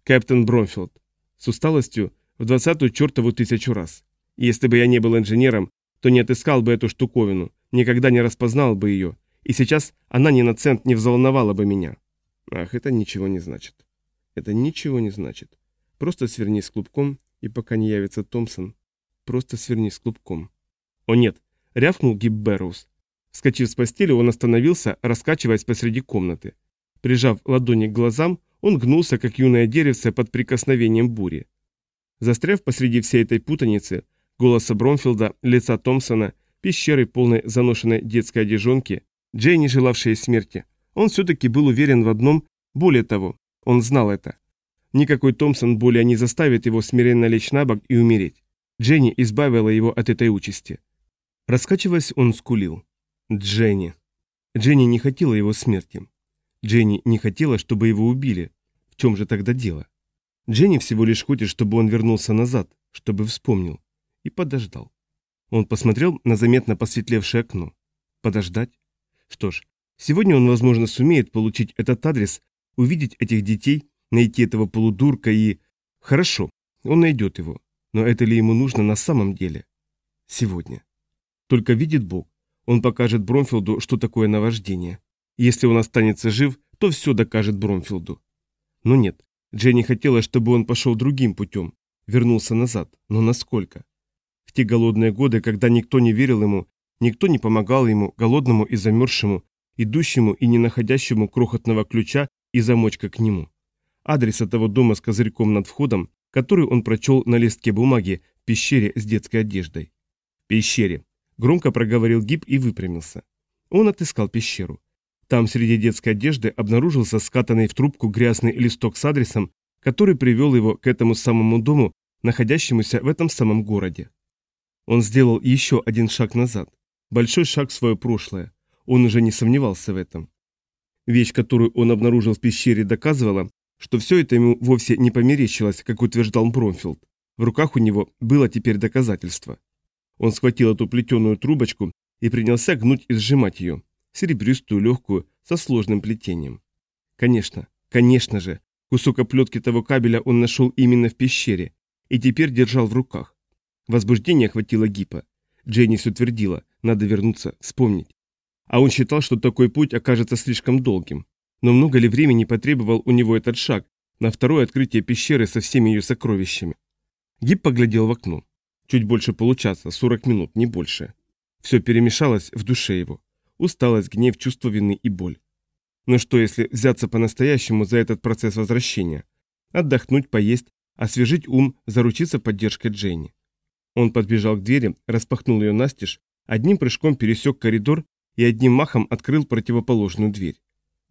S1: Кэптон Бромфилд. С усталостью в двадцатую чертову тысячу раз. Если бы я не был инженером, то не отыскал бы эту штуковину, никогда не распознал бы ее, и сейчас она ни на цент не взволновала бы меня. Ах, это ничего не значит. Это ничего не значит. Просто сверни с клубком, и пока не явится Томпсон, просто сверни с клубком. О нет, рявкнул Гиб Бэрроуз. Вскочив с постели, он остановился, раскачиваясь посреди комнаты. Прижав ладони к глазам, он гнулся, как юное деревце под прикосновением бури. Застряв посреди всей этой путаницы, голоса Бромфилда, лица Томпсона, пещеры полной заношенной детской одежонки, Джейни, желавшей смерти, он все-таки был уверен в одном, более того, он знал это. Никакой Томпсон более не заставит его смиренно лечь на бок и умереть. Дженни избавила его от этой участи. Раскачиваясь, он скулил. Дженни. Дженни не хотела его смерти. Дженни не хотела, чтобы его убили. В чем же тогда дело? Дженни всего лишь хочет, чтобы он вернулся назад, чтобы вспомнил. И подождал. Он посмотрел на заметно посветлевшее окно. Подождать? Что ж, сегодня он, возможно, сумеет получить этот адрес, увидеть этих детей, найти этого полудурка и... Хорошо, он найдет его. Но это ли ему нужно на самом деле? Сегодня. Только видит Бог. Он покажет Бромфилду, что такое наваждение. Если он останется жив, то все докажет Бромфилду. Но нет, Дженни хотела, чтобы он пошел другим путем, вернулся назад. Но насколько? В те голодные годы, когда никто не верил ему, никто не помогал ему, голодному и замерзшему, идущему и не находящему крохотного ключа и замочка к нему. Адрес этого дома с козырьком над входом, который он прочел на листке бумаги в пещере с детской одеждой. Пещере. Громко проговорил Гиб и выпрямился. Он отыскал пещеру. Там среди детской одежды обнаружился скатанный в трубку грязный листок с адресом, который привел его к этому самому дому, находящемуся в этом самом городе. Он сделал еще один шаг назад. Большой шаг в свое прошлое. Он уже не сомневался в этом. Вещь, которую он обнаружил в пещере, доказывала, что все это ему вовсе не померещилось, как утверждал Бромфилд. В руках у него было теперь доказательство. Он схватил эту плетеную трубочку и принялся гнуть и сжимать ее, серебристую, легкую, со сложным плетением. Конечно, конечно же, кусок оплетки того кабеля он нашел именно в пещере и теперь держал в руках. Возбуждение охватило Гипа. Дженни все надо вернуться, вспомнить. А он считал, что такой путь окажется слишком долгим. Но много ли времени потребовал у него этот шаг на второе открытие пещеры со всеми ее сокровищами? Гип поглядел в окно. Чуть больше получаса, 40 минут, не больше. Все перемешалось в душе его. Усталость, гнев, чувство вины и боль. Но что, если взяться по-настоящему за этот процесс возвращения? Отдохнуть, поесть, освежить ум, заручиться поддержкой Дженни. Он подбежал к двери, распахнул ее настежь, одним прыжком пересек коридор и одним махом открыл противоположную дверь.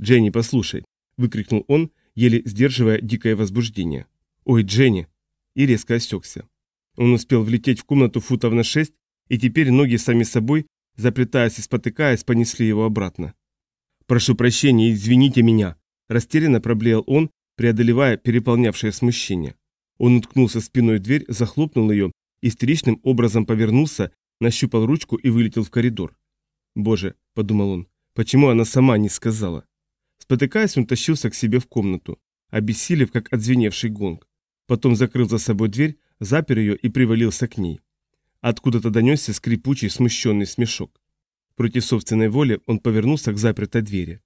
S1: «Дженни, послушай!» – выкрикнул он, еле сдерживая дикое возбуждение. «Ой, Дженни!» И резко осекся. Он успел влететь в комнату футов на шесть, и теперь ноги сами собой, заплетаясь и спотыкаясь, понесли его обратно. «Прошу прощения, извините меня!» – растерянно проблеял он, преодолевая переполнявшее смущение. Он уткнулся спиной в дверь, захлопнул ее, истеричным образом повернулся, нащупал ручку и вылетел в коридор. «Боже», – подумал он, – «почему она сама не сказала?» Спотыкаясь, он тащился к себе в комнату, обессилев, как отзвеневший гонг. Потом закрыл за собой дверь, запер ее и привалился к ней. Откуда-то донесся скрипучий, смущенный смешок. Против собственной воли он повернулся к запертой двери.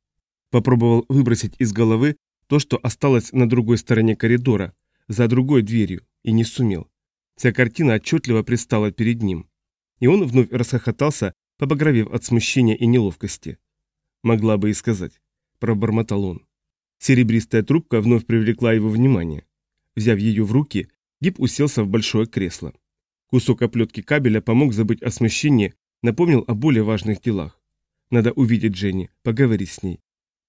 S1: Попробовал выбросить из головы то, что осталось на другой стороне коридора, за другой дверью, и не сумел. Вся картина отчетливо предстала перед ним. И он вновь расхохотался, побагровев от смущения и неловкости. «Могла бы и сказать», – пробормотал он. Серебристая трубка вновь привлекла его внимание. Взяв ее в руки, Гиб уселся в большое кресло. Кусок оплетки кабеля помог забыть о смущении, напомнил о более важных делах. Надо увидеть Дженни, поговорить с ней.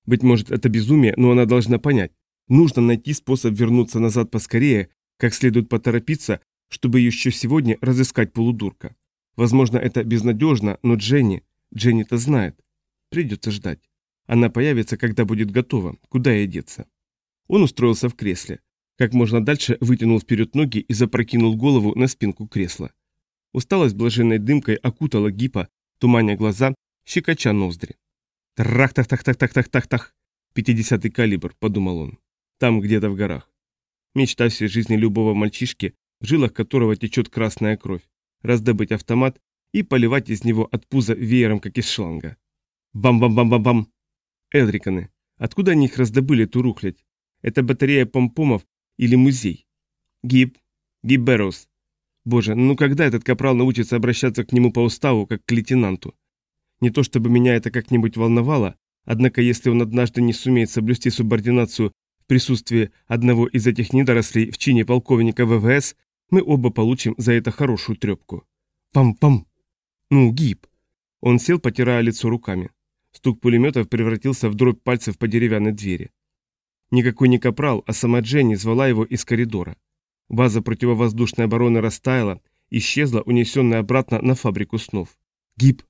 S1: Быть может, это безумие, но она должна понять. Нужно найти способ вернуться назад поскорее, как следует поторопиться, чтобы еще сегодня разыскать полудурка. Возможно, это безнадежно, но Дженни... Дженни-то знает. Придется ждать. Она появится, когда будет готова. Куда ей деться? Он устроился в кресле. Как можно дальше вытянул вперед ноги и запрокинул голову на спинку кресла. Усталость блаженной дымкой окутала гипа, туманя глаза, щекоча ноздри. «Трах-тах-тах-тах-тах-тах-тах!» «Пятидесятый калибр», — подумал он. «Там, где-то в горах». Мечта всей жизни любого мальчишки, в жилах которого течет красная кровь. Раздобыть автомат и поливать из него от пуза веером, как из шланга. Бам-бам-бам-бам-бам! Элриканы. Откуда они их раздобыли, ту рухлядь? Это батарея помпомов или музей. Гиб, Гиб Бэрроуз. Боже, ну когда этот капрал научится обращаться к нему по уставу, как к лейтенанту? Не то чтобы меня это как-нибудь волновало, однако если он однажды не сумеет соблюсти субординацию в присутствии одного из этих недорослей в чине полковника ВВС, Мы оба получим за это хорошую трепку. Пам-пам! Ну, гиб! Он сел, потирая лицо руками. Стук пулеметов превратился в дробь пальцев по деревянной двери. Никакой не капрал, а сама Дженни звала его из коридора. База противовоздушной обороны растаяла, исчезла, унесенная обратно на фабрику снов. «Гиб!»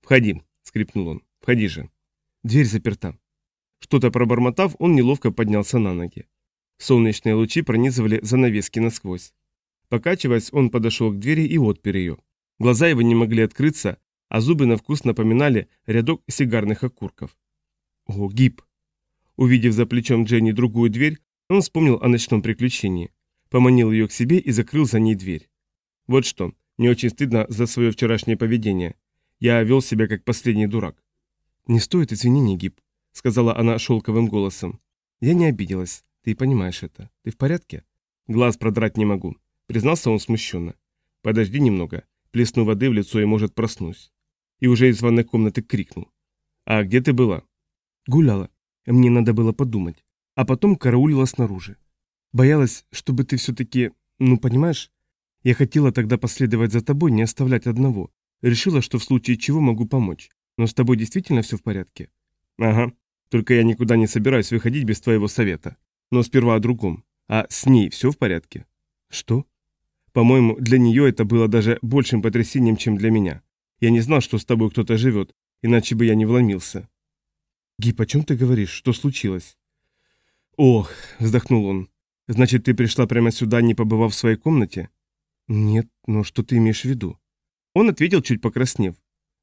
S1: «Входи!» — скрипнул он. «Входи же!» Дверь заперта. Что-то пробормотав, он неловко поднялся на ноги. Солнечные лучи пронизывали занавески насквозь. Покачиваясь, он подошел к двери и отпер ее. Глаза его не могли открыться, а зубы на вкус напоминали рядок сигарных окурков. О, гиб! Увидев за плечом Дженни другую дверь, он вспомнил о ночном приключении. Поманил ее к себе и закрыл за ней дверь. Вот что, мне очень стыдно за свое вчерашнее поведение. Я вел себя как последний дурак. «Не стоит извинений, Гиб», — сказала она шелковым голосом. «Я не обиделась. Ты понимаешь это. Ты в порядке?» «Глаз продрать не могу», — признался он смущенно. «Подожди немного. Плесну воды в лицо и, может, проснусь» и уже из ванной комнаты крикнул. «А где ты была?» «Гуляла. Мне надо было подумать. А потом караулила снаружи. Боялась, чтобы ты все-таки... Ну, понимаешь? Я хотела тогда последовать за тобой, не оставлять одного. Решила, что в случае чего могу помочь. Но с тобой действительно все в порядке?» «Ага. Только я никуда не собираюсь выходить без твоего совета. Но сперва о другом. А с ней все в порядке?» «Что?» «По-моему, для нее это было даже большим потрясением, чем для меня. Я не знал, что с тобой кто-то живет, иначе бы я не вломился. Гип, о чем ты говоришь? Что случилось? Ох, вздохнул он. Значит, ты пришла прямо сюда, не побывав в своей комнате? Нет, но что ты имеешь в виду? Он ответил, чуть покраснев.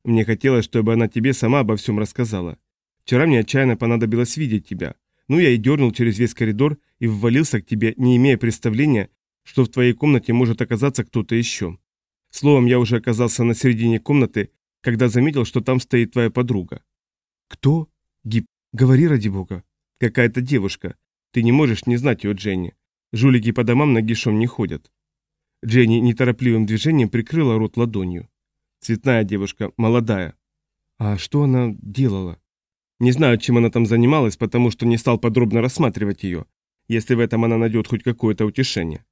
S1: Мне хотелось, чтобы она тебе сама обо всем рассказала. Вчера мне отчаянно понадобилось видеть тебя. Ну, я и дернул через весь коридор и ввалился к тебе, не имея представления, что в твоей комнате может оказаться кто-то еще. Словом, я уже оказался на середине комнаты, когда заметил, что там стоит твоя подруга. Кто? Гиб, говори ради бога. Какая-то девушка. Ты не можешь не знать ее, Дженни. Жулики по домам нагишом не ходят. Дженни неторопливым движением прикрыла рот ладонью. Цветная девушка, молодая. А что она делала? Не знаю, чем она там занималась, потому что не стал подробно рассматривать ее, если в этом она найдет хоть какое-то утешение.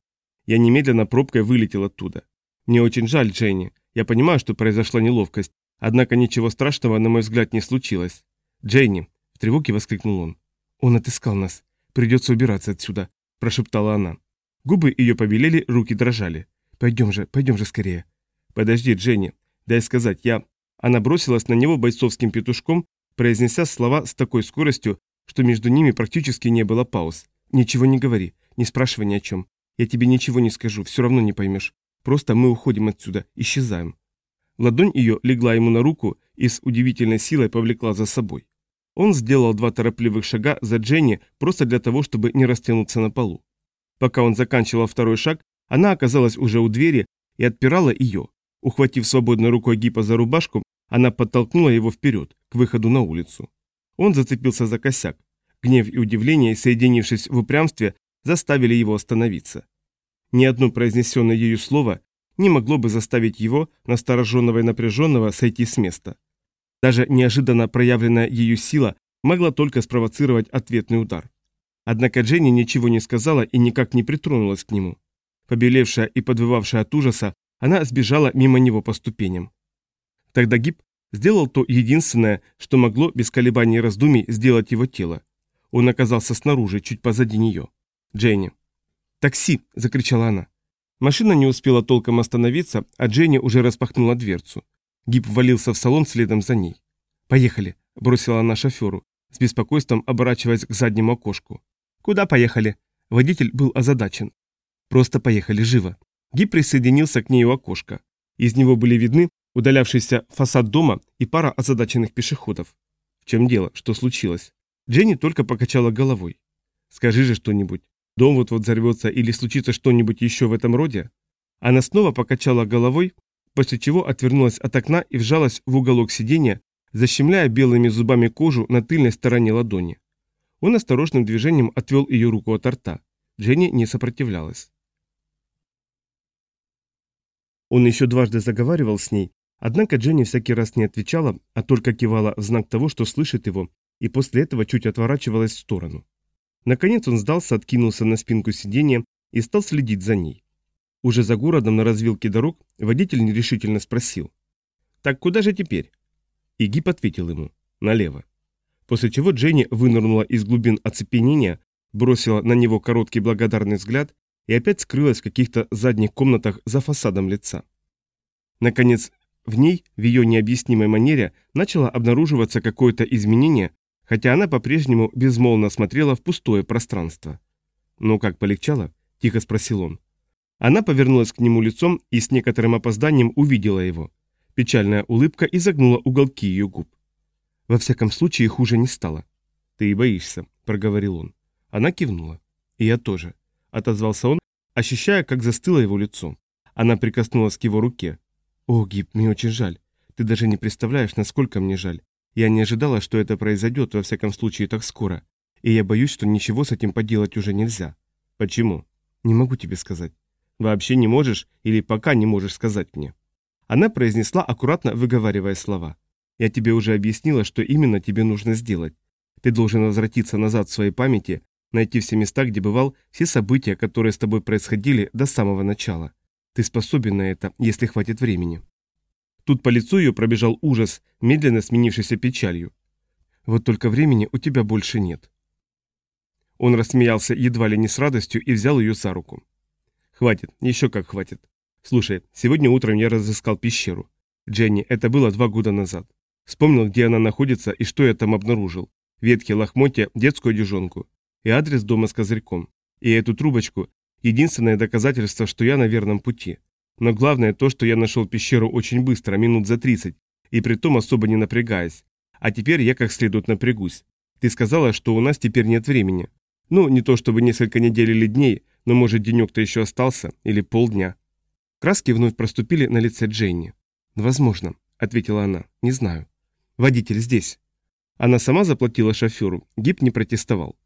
S1: Я немедленно пробкой вылетел оттуда. Мне очень жаль, Дженни. Я понимаю, что произошла неловкость, однако ничего страшного, на мой взгляд, не случилось. Дженни, в тревоге воскликнул он. Он отыскал нас. Придется убираться отсюда, прошептала она. Губы ее побелели, руки дрожали. Пойдем же, пойдем же скорее. Подожди, Дженни, дай сказать, я... Она бросилась на него бойцовским петушком, произнеся слова с такой скоростью, что между ними практически не было пауз. «Ничего не говори, не спрашивай ни о чем. Я тебе ничего не скажу, все равно не поймешь. Просто мы уходим отсюда, исчезаем. Ладонь ее легла ему на руку и с удивительной силой повлекла за собой. Он сделал два торопливых шага за Дженни просто для того, чтобы не растянуться на полу. Пока он заканчивал второй шаг, она оказалась уже у двери и отпирала ее. Ухватив свободной рукой Гипа за рубашку, она подтолкнула его вперед, к выходу на улицу. Он зацепился за косяк. Гнев и удивление, соединившись в упрямстве, заставили его остановиться. Ни одно произнесенное ею слово не могло бы заставить его, настороженного и напряженного, сойти с места. Даже неожиданно проявленная ею сила могла только спровоцировать ответный удар. Однако Дженни ничего не сказала и никак не притронулась к нему. Побелевшая и подвывавшая от ужаса, она сбежала мимо него по ступеням. Тогда Гиб сделал то единственное, что могло без колебаний и раздумий сделать его тело. Он оказался снаружи, чуть позади нее. Дженни. «Такси!» – закричала она. Машина не успела толком остановиться, а Дженни уже распахнула дверцу. Гиб ввалился в салон следом за ней. «Поехали!» – бросила она шоферу, с беспокойством оборачиваясь к заднему окошку. «Куда поехали?» Водитель был озадачен. «Просто поехали, живо!» Гиб присоединился к ней у окошка. Из него были видны удалявшийся фасад дома и пара озадаченных пешеходов. В чем дело? Что случилось? Дженни только покачала головой. «Скажи же что-нибудь. Дом вот-вот взорвется или случится что-нибудь еще в этом роде? Она снова покачала головой, после чего отвернулась от окна и вжалась в уголок сиденья, защемляя белыми зубами кожу на тыльной стороне ладони. Он осторожным движением отвел ее руку от рта. Дженни не сопротивлялась. Он еще дважды заговаривал с ней, однако Дженни всякий раз не отвечала, а только кивала в знак того, что слышит его, и после этого чуть отворачивалась в сторону. Наконец он сдался, откинулся на спинку сиденья и стал следить за ней. Уже за городом на развилке дорог водитель нерешительно спросил. «Так куда же теперь?» И Гип ответил ему. «Налево». После чего Дженни вынырнула из глубин оцепенения, бросила на него короткий благодарный взгляд и опять скрылась в каких-то задних комнатах за фасадом лица. Наконец, в ней, в ее необъяснимой манере, начало обнаруживаться какое-то изменение, хотя она по-прежнему безмолвно смотрела в пустое пространство. «Ну как, полегчало?» – тихо спросил он. Она повернулась к нему лицом и с некоторым опозданием увидела его. Печальная улыбка изогнула уголки ее губ. Во всяком случае, хуже не стало. «Ты и боишься», – проговорил он. Она кивнула. «И я тоже», – отозвался он, ощущая, как застыло его лицо. Она прикоснулась к его руке. «О, Гиб, мне очень жаль. Ты даже не представляешь, насколько мне жаль. Я не ожидала, что это произойдет, во всяком случае, так скоро. И я боюсь, что ничего с этим поделать уже нельзя. Почему? Не могу тебе сказать. Вообще не можешь или пока не можешь сказать мне. Она произнесла, аккуратно выговаривая слова. Я тебе уже объяснила, что именно тебе нужно сделать. Ты должен возвратиться назад в своей памяти, найти все места, где бывал, все события, которые с тобой происходили до самого начала. Ты способен на это, если хватит времени. Тут по лицу ее пробежал ужас, медленно сменившийся печалью. Вот только времени у тебя больше нет. Он рассмеялся едва ли не с радостью и взял ее за руку. «Хватит, еще как хватит. Слушай, сегодня утром я разыскал пещеру. Дженни, это было два года назад. Вспомнил, где она находится и что я там обнаружил. Ветки, лохмотья, детскую одежонку. И адрес дома с козырьком. И эту трубочку. Единственное доказательство, что я на верном пути. Но главное то, что я нашел пещеру очень быстро, минут за 30, и притом особо не напрягаясь. А теперь я как следует напрягусь. Ты сказала, что у нас теперь нет времени. Ну, не то чтобы несколько недель или дней, но может денек-то еще остался, или полдня. Краски вновь проступили на лице Дженни. «Возможно», — ответила она, — «не знаю». «Водитель здесь». Она сама заплатила шоферу, Гиб не протестовал.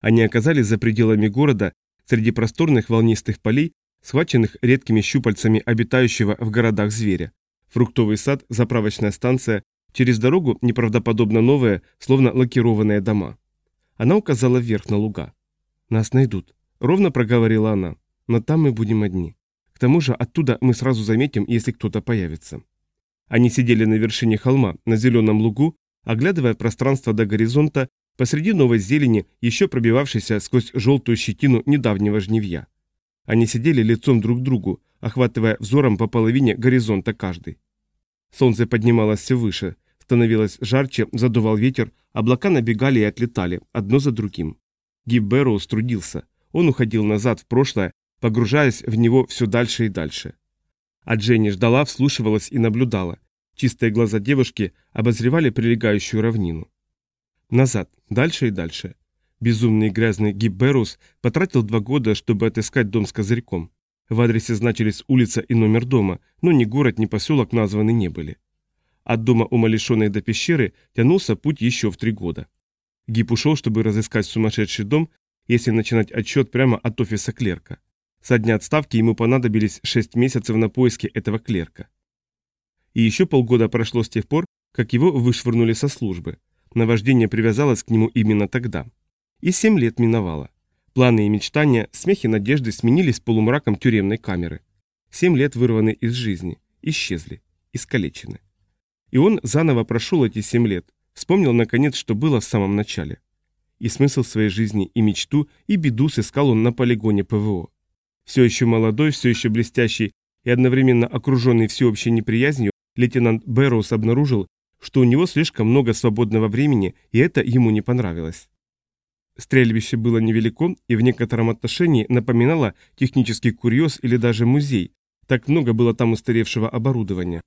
S1: Они оказались за пределами города, среди просторных волнистых полей схваченных редкими щупальцами обитающего в городах зверя. Фруктовый сад, заправочная станция, через дорогу неправдоподобно новые, словно лакированные дома. Она указала вверх на луга. «Нас найдут», — ровно проговорила она, — «но там мы будем одни. К тому же оттуда мы сразу заметим, если кто-то появится». Они сидели на вершине холма, на зеленом лугу, оглядывая пространство до горизонта посреди новой зелени, еще пробивавшейся сквозь желтую щетину недавнего жневья. Они сидели лицом друг к другу, охватывая взором по половине горизонта каждый. Солнце поднималось все выше, становилось жарче, задувал ветер, облака набегали и отлетали, одно за другим. Гиб Бэрроуз трудился. Он уходил назад в прошлое, погружаясь в него все дальше и дальше. А Дженни ждала, вслушивалась и наблюдала. Чистые глаза девушки обозревали прилегающую равнину. Назад, дальше и дальше. Безумный и грязный Гибберус потратил два года, чтобы отыскать дом с козырьком. В адресе значились улица и номер дома, но ни город, ни поселок названы не были. От дома умалишенной до пещеры тянулся путь еще в три года. Гиб ушел, чтобы разыскать сумасшедший дом, если начинать отчет прямо от офиса клерка. Со дня отставки ему понадобились шесть месяцев на поиски этого клерка. И еще полгода прошло с тех пор, как его вышвырнули со службы. Наваждение привязалось к нему именно тогда. И семь лет миновало. Планы и мечтания, смехи надежды сменились полумраком тюремной камеры. Семь лет вырваны из жизни, исчезли, искалечены. И он заново прошел эти семь лет, вспомнил наконец, что было в самом начале. И смысл своей жизни, и мечту, и беду сыскал он на полигоне ПВО. Все еще молодой, все еще блестящий и одновременно окруженный всеобщей неприязнью, лейтенант Бэрроуз обнаружил, что у него слишком много свободного времени, и это ему не понравилось. Стрельбище было невелико и в некотором отношении напоминало технический курьез или даже музей. Так много было там устаревшего оборудования.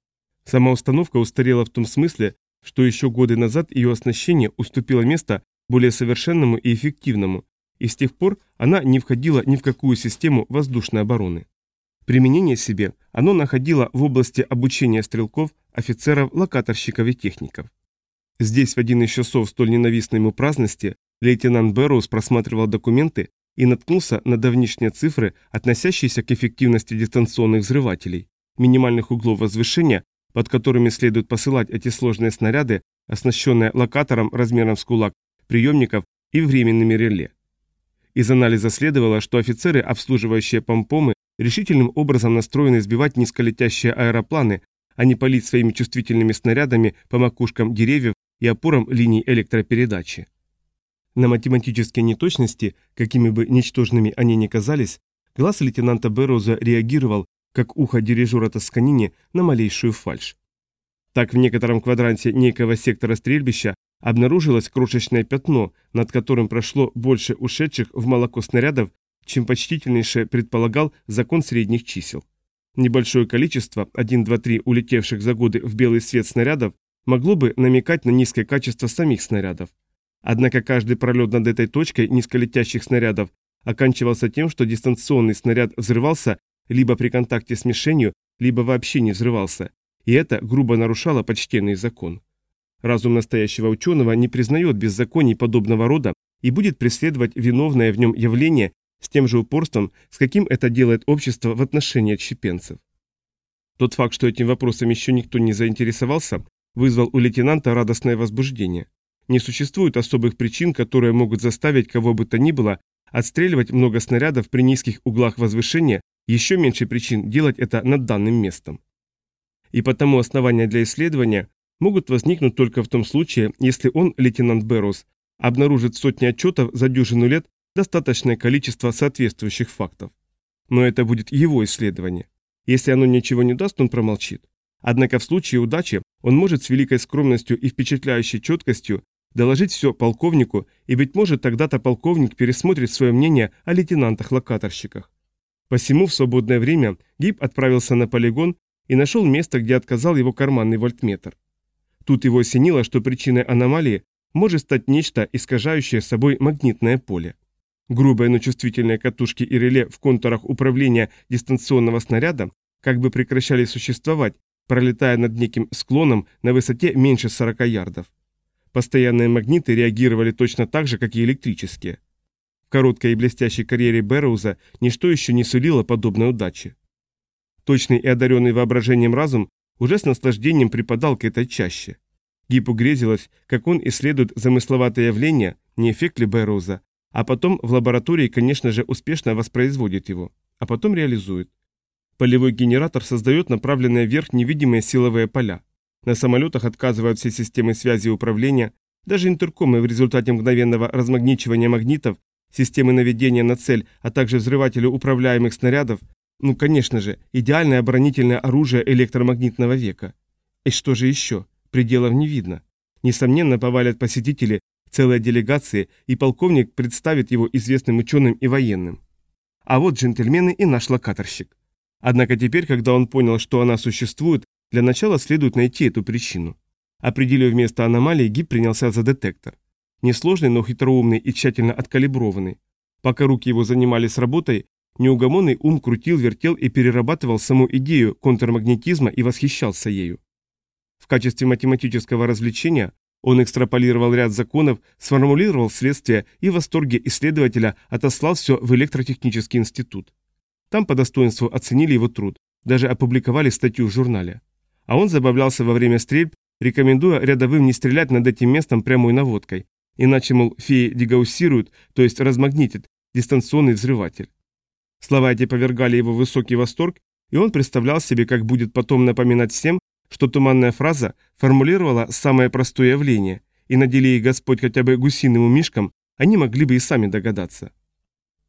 S1: Сама установка устарела в том смысле, что еще годы назад ее оснащение уступило место более совершенному и эффективному, и с тех пор она не входила ни в какую систему воздушной обороны. Применение себе оно находило в области обучения стрелков, офицеров, локаторщиков и техников. Здесь в один из часов столь ненавистной ему праздности Лейтенант Бэрроуз просматривал документы и наткнулся на давнишние цифры, относящиеся к эффективности дистанционных взрывателей, минимальных углов возвышения, под которыми следует посылать эти сложные снаряды, оснащенные локатором размером с кулак, приемников и временными реле. Из анализа следовало, что офицеры, обслуживающие помпомы, решительным образом настроены сбивать низколетящие аэропланы, а не палить своими чувствительными снарядами по макушкам деревьев и опорам линий электропередачи. На математические неточности, какими бы ничтожными они ни казались, глаз лейтенанта Берроуза реагировал, как ухо дирижера Тосканини на малейшую фальшь. Так в некотором квадранте некого сектора стрельбища обнаружилось крошечное пятно, над которым прошло больше ушедших в молоко снарядов, чем почтительнейше предполагал закон средних чисел. Небольшое количество, 1, 2, 3 улетевших за годы в белый свет снарядов, могло бы намекать на низкое качество самих снарядов. Однако каждый пролет над этой точкой низколетящих снарядов оканчивался тем, что дистанционный снаряд взрывался либо при контакте с мишенью, либо вообще не взрывался, и это грубо нарушало почтенный закон. Разум настоящего ученого не признает беззаконий подобного рода и будет преследовать виновное в нем явление с тем же упорством, с каким это делает общество в отношении отщепенцев. Тот факт, что этим вопросом еще никто не заинтересовался, вызвал у лейтенанта радостное возбуждение. Не существует особых причин, которые могут заставить кого бы то ни было отстреливать много снарядов при низких углах возвышения, еще меньше причин делать это над данным местом. И потому основания для исследования могут возникнуть только в том случае, если он, лейтенант Берроуз, обнаружит сотни отчетов за дюжину лет достаточное количество соответствующих фактов. Но это будет его исследование. Если оно ничего не даст, он промолчит. Однако в случае удачи он может с великой скромностью и впечатляющей четкостью доложить все полковнику, и, быть может, тогда-то полковник пересмотрит свое мнение о лейтенантах-локаторщиках. Посему в свободное время Гиб отправился на полигон и нашел место, где отказал его карманный вольтметр. Тут его осенило, что причиной аномалии может стать нечто, искажающее собой магнитное поле. Грубые, но чувствительные катушки и реле в контурах управления дистанционного снаряда как бы прекращали существовать, пролетая над неким склоном на высоте меньше 40 ярдов. Постоянные магниты реагировали точно так же, как и электрические. В короткой и блестящей карьере Бэрроуза ничто еще не сулило подобной удачи. Точный и одаренный воображением разум уже с наслаждением припадал к этой чаще. Гипу грезилось, как он исследует замысловатое явление, не эффект ли Бэрроуза, а потом в лаборатории, конечно же, успешно воспроизводит его, а потом реализует. Полевой генератор создает направленные вверх невидимые силовые поля. На самолетах отказывают все системы связи и управления, даже интеркомы в результате мгновенного размагничивания магнитов, системы наведения на цель, а также взрыватели управляемых снарядов, ну, конечно же, идеальное оборонительное оружие электромагнитного века. И что же еще? Пределов не видно. Несомненно, повалят посетители, целые делегации, и полковник представит его известным ученым и военным. А вот джентльмены и наш локаторщик. Однако теперь, когда он понял, что она существует, для начала следует найти эту причину. Определив место аномалии, Гиб принялся за детектор. Несложный, но хитроумный и тщательно откалиброванный. Пока руки его занимались работой, неугомонный ум крутил, вертел и перерабатывал саму идею контрмагнетизма и восхищался ею. В качестве математического развлечения он экстраполировал ряд законов, сформулировал следствие и в восторге исследователя отослал все в электротехнический институт. Там по достоинству оценили его труд, даже опубликовали статью в журнале. А он забавлялся во время стрельб, рекомендуя рядовым не стрелять над этим местом прямой наводкой, иначе, мол, феи дегауссируют, то есть размагнитит, дистанционный взрыватель. Слова эти повергали его высокий восторг, и он представлял себе, как будет потом напоминать всем, что туманная фраза формулировала самое простое явление, и надели их Господь хотя бы гусиным умишком, они могли бы и сами догадаться.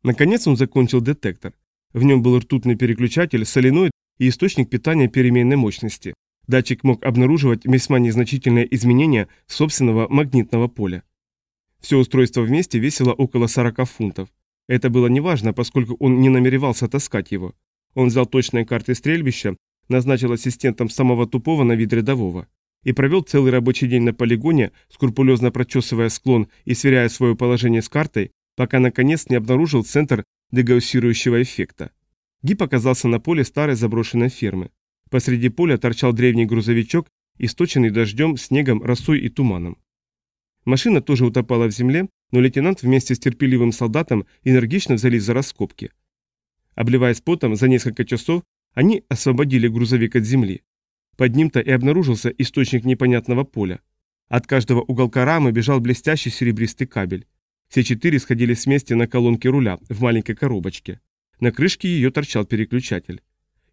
S1: Наконец он закончил детектор. В нем был ртутный переключатель, соленоид и источник питания переменной мощности. Датчик мог обнаруживать весьма незначительные изменения собственного магнитного поля. Все устройство вместе весило около 40 фунтов. Это было неважно, поскольку он не намеревался таскать его. Он взял точные карты стрельбища, назначил ассистентом самого тупого на вид рядового и провел целый рабочий день на полигоне, скрупулезно прочесывая склон и сверяя свое положение с картой, пока наконец не обнаружил центр дегауссирующего эффекта. Гип оказался на поле старой заброшенной фермы. Посреди поля торчал древний грузовичок, источенный дождем, снегом, росой и туманом. Машина тоже утопала в земле, но лейтенант вместе с терпеливым солдатом энергично взялись за раскопки. Обливаясь потом, за несколько часов они освободили грузовик от земли. Под ним-то и обнаружился источник непонятного поля. От каждого уголка рамы бежал блестящий серебристый кабель. Все четыре сходились вместе на колонке руля в маленькой коробочке. На крышке ее торчал переключатель.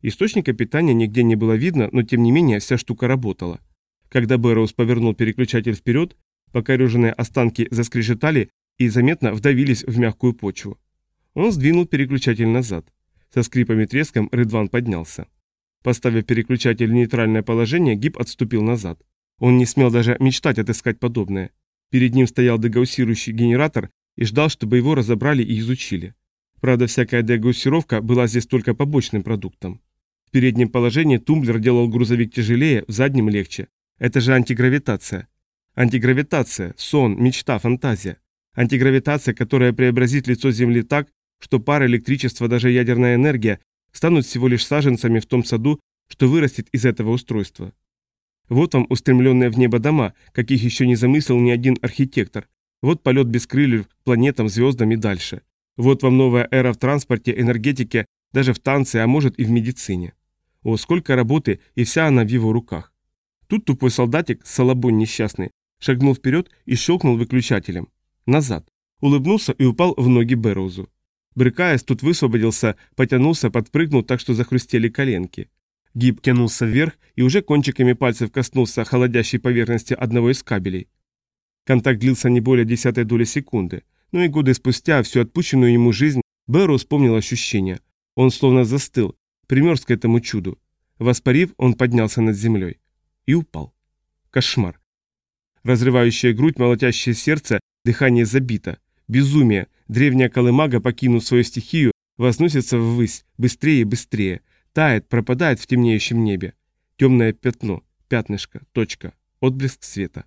S1: Источника питания нигде не было видно, но тем не менее вся штука работала. Когда Бэрроуз повернул переключатель вперед, покореженные останки заскрежетали и заметно вдавились в мягкую почву. Он сдвинул переключатель назад. Со скрипом и треском Рыдван поднялся. Поставив переключатель в нейтральное положение, Гиб отступил назад. Он не смел даже мечтать отыскать подобное. Перед ним стоял дегауссирующий генератор и ждал, чтобы его разобрали и изучили. Правда, всякая дегауссировка была здесь только побочным продуктом. Переднем положении тумблер делал грузовик тяжелее, в заднем легче. Это же антигравитация. Антигравитация, сон, мечта, фантазия. Антигравитация, которая преобразит лицо Земли так, что пар, электричество, даже ядерная энергия станут всего лишь саженцами в том саду, что вырастет из этого устройства. Вот вам устремленные в небо дома, каких еще не замыслил ни один архитектор. Вот полет без крыльев планетам, звездам и дальше. Вот вам новая эра в транспорте, энергетике, даже в танце, а может и в медицине. О, сколько работы, и вся она в его руках. Тут тупой солдатик, салабонь несчастный, шагнул вперед и щелкнул выключателем. Назад. Улыбнулся и упал в ноги Бэрроузу. Брыкаясь, тут высвободился, потянулся, подпрыгнул так, что захрустели коленки. Гиб тянулся вверх и уже кончиками пальцев коснулся холодящей поверхности одного из кабелей. Контакт длился не более десятой доли секунды, но и годы спустя всю отпущенную ему жизнь Бэрроу вспомнил ощущение. Он словно застыл, примерз к этому чуду. Воспарив, он поднялся над землей. И упал. Кошмар. Разрывающая грудь, молотящее сердце, дыхание забито. Безумие, Древняя колымага, покинув свою стихию, возносится ввысь, быстрее и быстрее, тает, пропадает в темнеющем небе. Темное пятно, пятнышко, точка, отблеск света.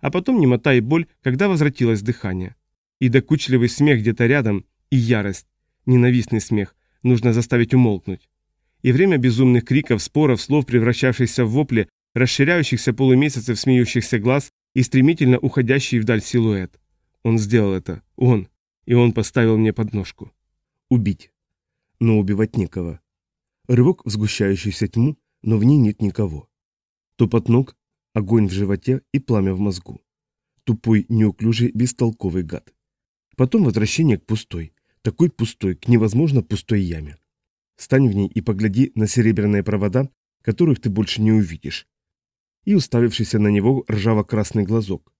S1: А потом немота и боль, когда возвратилось дыхание. И докучливый смех где-то рядом, и ярость, ненавистный смех, нужно заставить умолкнуть. И время безумных криков, споров, слов, превращавшихся в вопли, расширяющихся полумесяцев смеющихся глаз и стремительно уходящий вдаль силуэт. Он сделал это. Он и он поставил мне подножку. Убить. Но убивать некого. Рывок в сгущающуюся тьму, но в ней нет никого. Топот ног, огонь в животе и пламя в мозгу. Тупой, неуклюжий, бестолковый гад. Потом возвращение к пустой, такой пустой, к невозможно пустой яме. Стань в ней и погляди на серебряные провода, которых ты больше не увидишь. И уставившийся на него ржаво-красный глазок.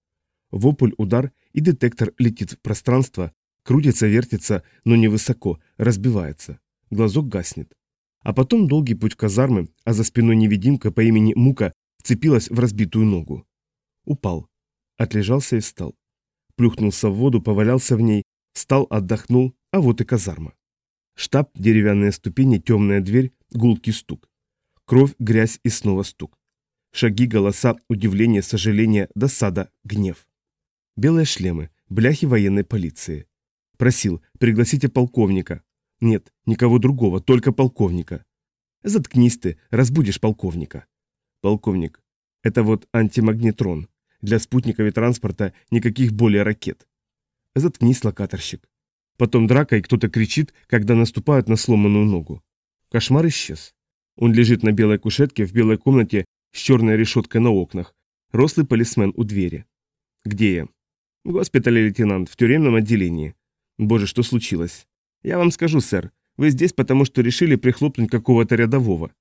S1: Вопль, удар, и детектор летит в пространство, Крутится, вертится, но невысоко, разбивается. Глазок гаснет. А потом долгий путь в казармы, а за спиной невидимка по имени Мука вцепилась в разбитую ногу. Упал. Отлежался и встал. Плюхнулся в воду, повалялся в ней, встал, отдохнул, а вот и казарма. Штаб, деревянные ступени, темная дверь, гулкий стук. Кровь, грязь и снова стук. Шаги, голоса, удивление, сожаление, досада, гнев. Белые шлемы, бляхи военной полиции. Просил, пригласите полковника. Нет, никого другого, только полковника. Заткнись ты, разбудишь полковника. Полковник. Это вот антимагнетрон. Для спутников и транспорта никаких более ракет. Заткнись, локаторщик. Потом драка, и кто-то кричит, когда наступают на сломанную ногу. Кошмар исчез. Он лежит на белой кушетке в белой комнате с черной решеткой на окнах. Рослый полисмен у двери. Где я? В госпитале, лейтенант, в тюремном отделении. Боже, что случилось? Я вам скажу, сэр. Вы здесь, потому что решили прихлопнуть какого-то рядового.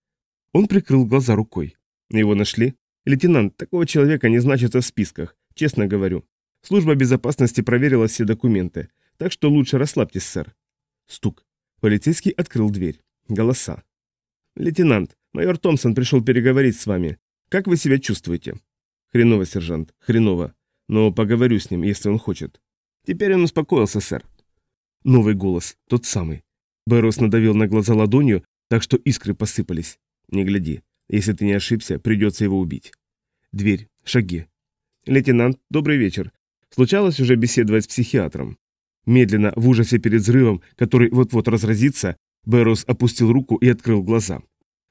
S1: Он прикрыл глаза рукой. Его нашли? Лейтенант, такого человека не значится в списках, честно говорю. Служба безопасности проверила все документы, так что лучше расслабьтесь, сэр. Стук. Полицейский открыл дверь. Голоса. Лейтенант, майор Томпсон пришел переговорить с вами. Как вы себя чувствуете? Хреново, сержант, хреново. Но поговорю с ним, если он хочет. Теперь он успокоился, сэр. Новый голос, тот самый. Бэрос надавил на глаза ладонью, так что искры посыпались. Не гляди. Если ты не ошибся, придется его убить. Дверь. Шаги. Лейтенант, добрый вечер. Случалось уже беседовать с психиатром. Медленно, в ужасе перед взрывом, который вот-вот разразится, Бэрос опустил руку и открыл глаза.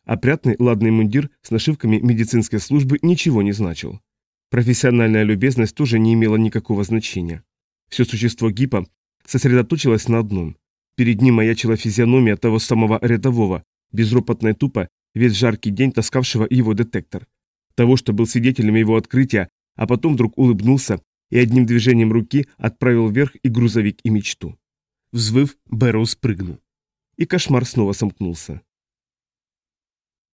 S1: Опрятный ладный мундир с нашивками медицинской службы ничего не значил. Профессиональная любезность тоже не имела никакого значения. Все существо Гипа сосредоточилась на одном. Перед ним маячила физиономия того самого рядового, безропотно и тупо, весь жаркий день таскавшего его детектор. Того, что был свидетелем его открытия, а потом вдруг улыбнулся и одним движением руки отправил вверх и грузовик, и мечту. Взвыв, Бэрроу спрыгнул. и кошмар снова сомкнулся.